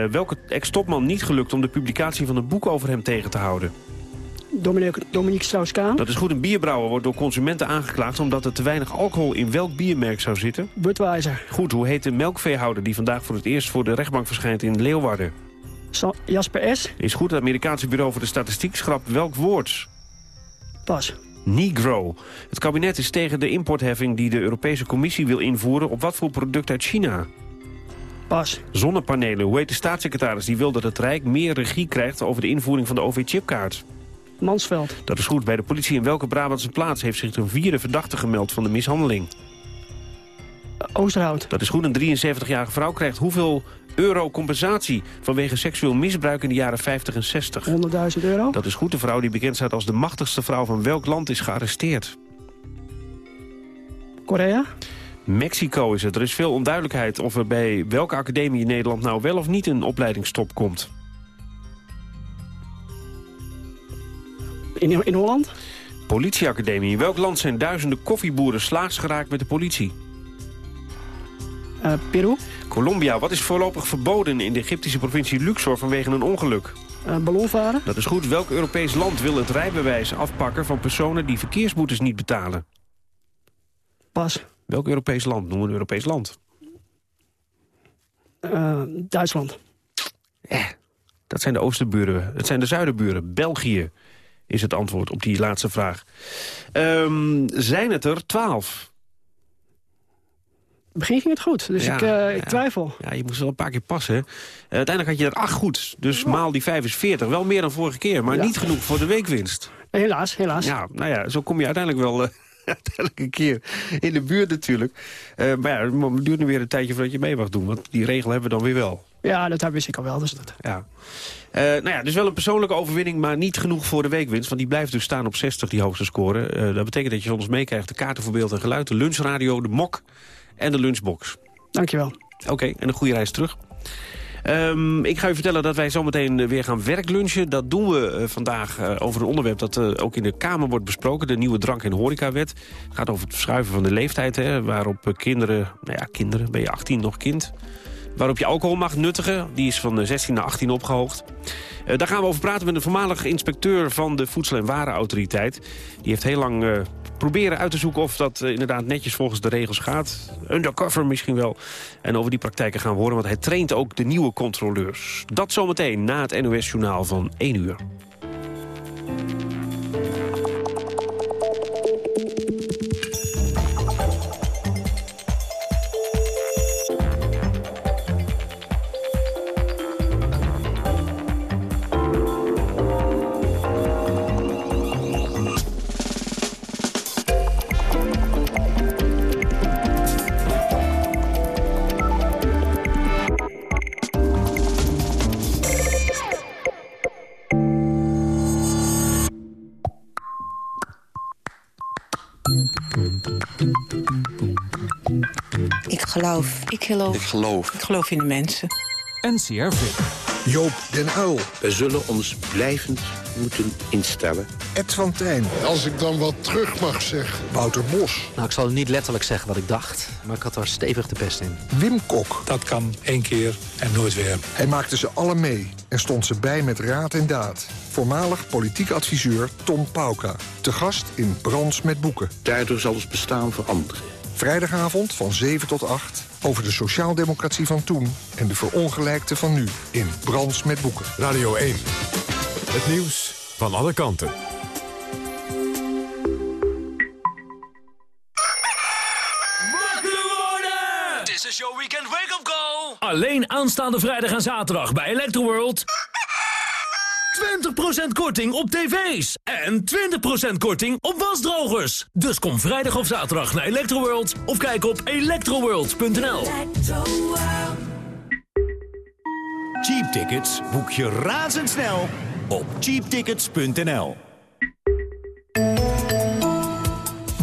welke ex-topman niet gelukt om de publicatie van een boek over hem tegen te houden? Dominique, Dominique Strauss-Kaan. Dat is goed. Een bierbrouwer wordt door consumenten aangeklaagd... omdat er te weinig alcohol in welk biermerk zou zitten? Budweiser. Goed. Hoe heet de melkveehouder die vandaag voor het eerst voor de rechtbank verschijnt in Leeuwarden? Jasper S. Is goed. Het Amerikaanse bureau voor de statistiek schrapt welk woord? Pas. Negro. Het kabinet is tegen de importheffing die de Europese Commissie wil invoeren... op wat voor product uit China? Pas. Zonnepanelen. Hoe heet de staatssecretaris die wil dat het Rijk meer regie krijgt... over de invoering van de OV-chipkaart? Mansveld. Dat is goed. Bij de politie in welke Brabantse plaats heeft zich een vierde verdachte gemeld van de mishandeling? Oosterhout. Dat is goed. Een 73-jarige vrouw krijgt hoeveel euro compensatie vanwege seksueel misbruik in de jaren 50 en 60? 100.000 euro. Dat is goed. De vrouw die bekend staat als de machtigste vrouw van welk land is gearresteerd? Korea. Mexico is het. Er is veel onduidelijkheid of er bij welke academie in Nederland nou wel of niet een opleidingsstop komt. In, in Holland? Politieacademie. In welk land zijn duizenden koffieboeren slaags geraakt met de politie? Uh, Peru. Colombia. Wat is voorlopig verboden in de Egyptische provincie Luxor vanwege een ongeluk? Uh, ballonvaren. Dat is goed. Welk Europees land wil het rijbewijs afpakken van personen die verkeersboetes niet betalen? Pas. Welk Europees land? Noem een Europees land. Uh, Duitsland. Eh, dat zijn de oosterburen. Het zijn de zuidenburen. België is het antwoord op die laatste vraag. Um, zijn het er twaalf? Begin ging het goed, dus ja, ik, uh, ik ja. twijfel. Ja, je moest wel een paar keer passen. Uh, uiteindelijk had je er acht goed. Dus maal die vijf is veertig. Wel meer dan vorige keer, maar Ja. niet genoeg voor de weekwinst. Helaas, helaas. Ja, nou ja, zo kom je uiteindelijk wel... eh, uiteindelijk een keer in de buurt natuurlijk. Eh, maar ja, het duurt nu weer een tijdje voordat je mee mag doen. Want die regel hebben we dan weer wel. Ja, dat wist ik al wel. Dus dat... Ja. Eh, nou ja, dus wel een persoonlijke overwinning, maar niet genoeg voor de weekwinst. Want die blijft dus staan op 60, die hoogste score. Eh, dat betekent dat je soms meekrijgt de kaarten voor beeld en geluid... de lunchradio, de mok en de lunchbox. Dankjewel. Oké, en een goede reis terug. Ehm, ik ga u vertellen dat wij zometeen eh, weer gaan werklunchen. Dat doen we eh, vandaag eh, over een onderwerp dat ook in de Kamer wordt besproken. De nieuwe drank- en horecawet. Het gaat over het verschuiven van de leeftijd. Hè, waarop kinderen, nou ja, kinderen, ben je 18 nog kind... Waarop je alcohol mag nuttigen. Die is van eh, 16 naar 18 opgehoogd. Eh, daar gaan we over praten met een voormalig inspecteur van de Voedsel- en Warenautoriteit. Die heeft heel lang proberen uit te zoeken of dat eh, inderdaad netjes volgens de regels gaat. Undercover misschien wel. En over die praktijken gaan we horen, want hij traint ook de nieuwe controleurs. Dat zometeen na het NOS-journaal van 1 uur. Geloof. Ik geloof. Ik geloof. Ik geloof in de mensen. NCRV. Joop den Uil. We zullen ons blijvend moeten instellen. Ed van Tijn. Als ik dan wat terug mag zeggen. Wouter Bos. Nou, ik zal niet letterlijk zeggen wat ik dacht, maar ik had daar stevig de pest in. Wim Kok. Dat kan één keer en nooit weer. Hij maakte ze alle mee en stond ze bij met raad en daad. Voormalig politiek adviseur Tom Pauka. Te gast in Brands met Boeken. Daardoor zal ons bestaan veranderen. Vrijdagavond van 7 tot 8 over de sociaaldemocratie van toen... en de verongelijkte van nu in Brands met Boeken. Radio 1. Het nieuws van alle kanten. This is your weekend wake-up call. Alleen aanstaande vrijdag en zaterdag bij Electroworld. 20% korting op tv's. En 20% korting op wasdrogers. Dus kom vrijdag of zaterdag naar Electroworld. Of kijk op electroworld.nl. Cheap tickets boek je razendsnel op cheaptickets.nl.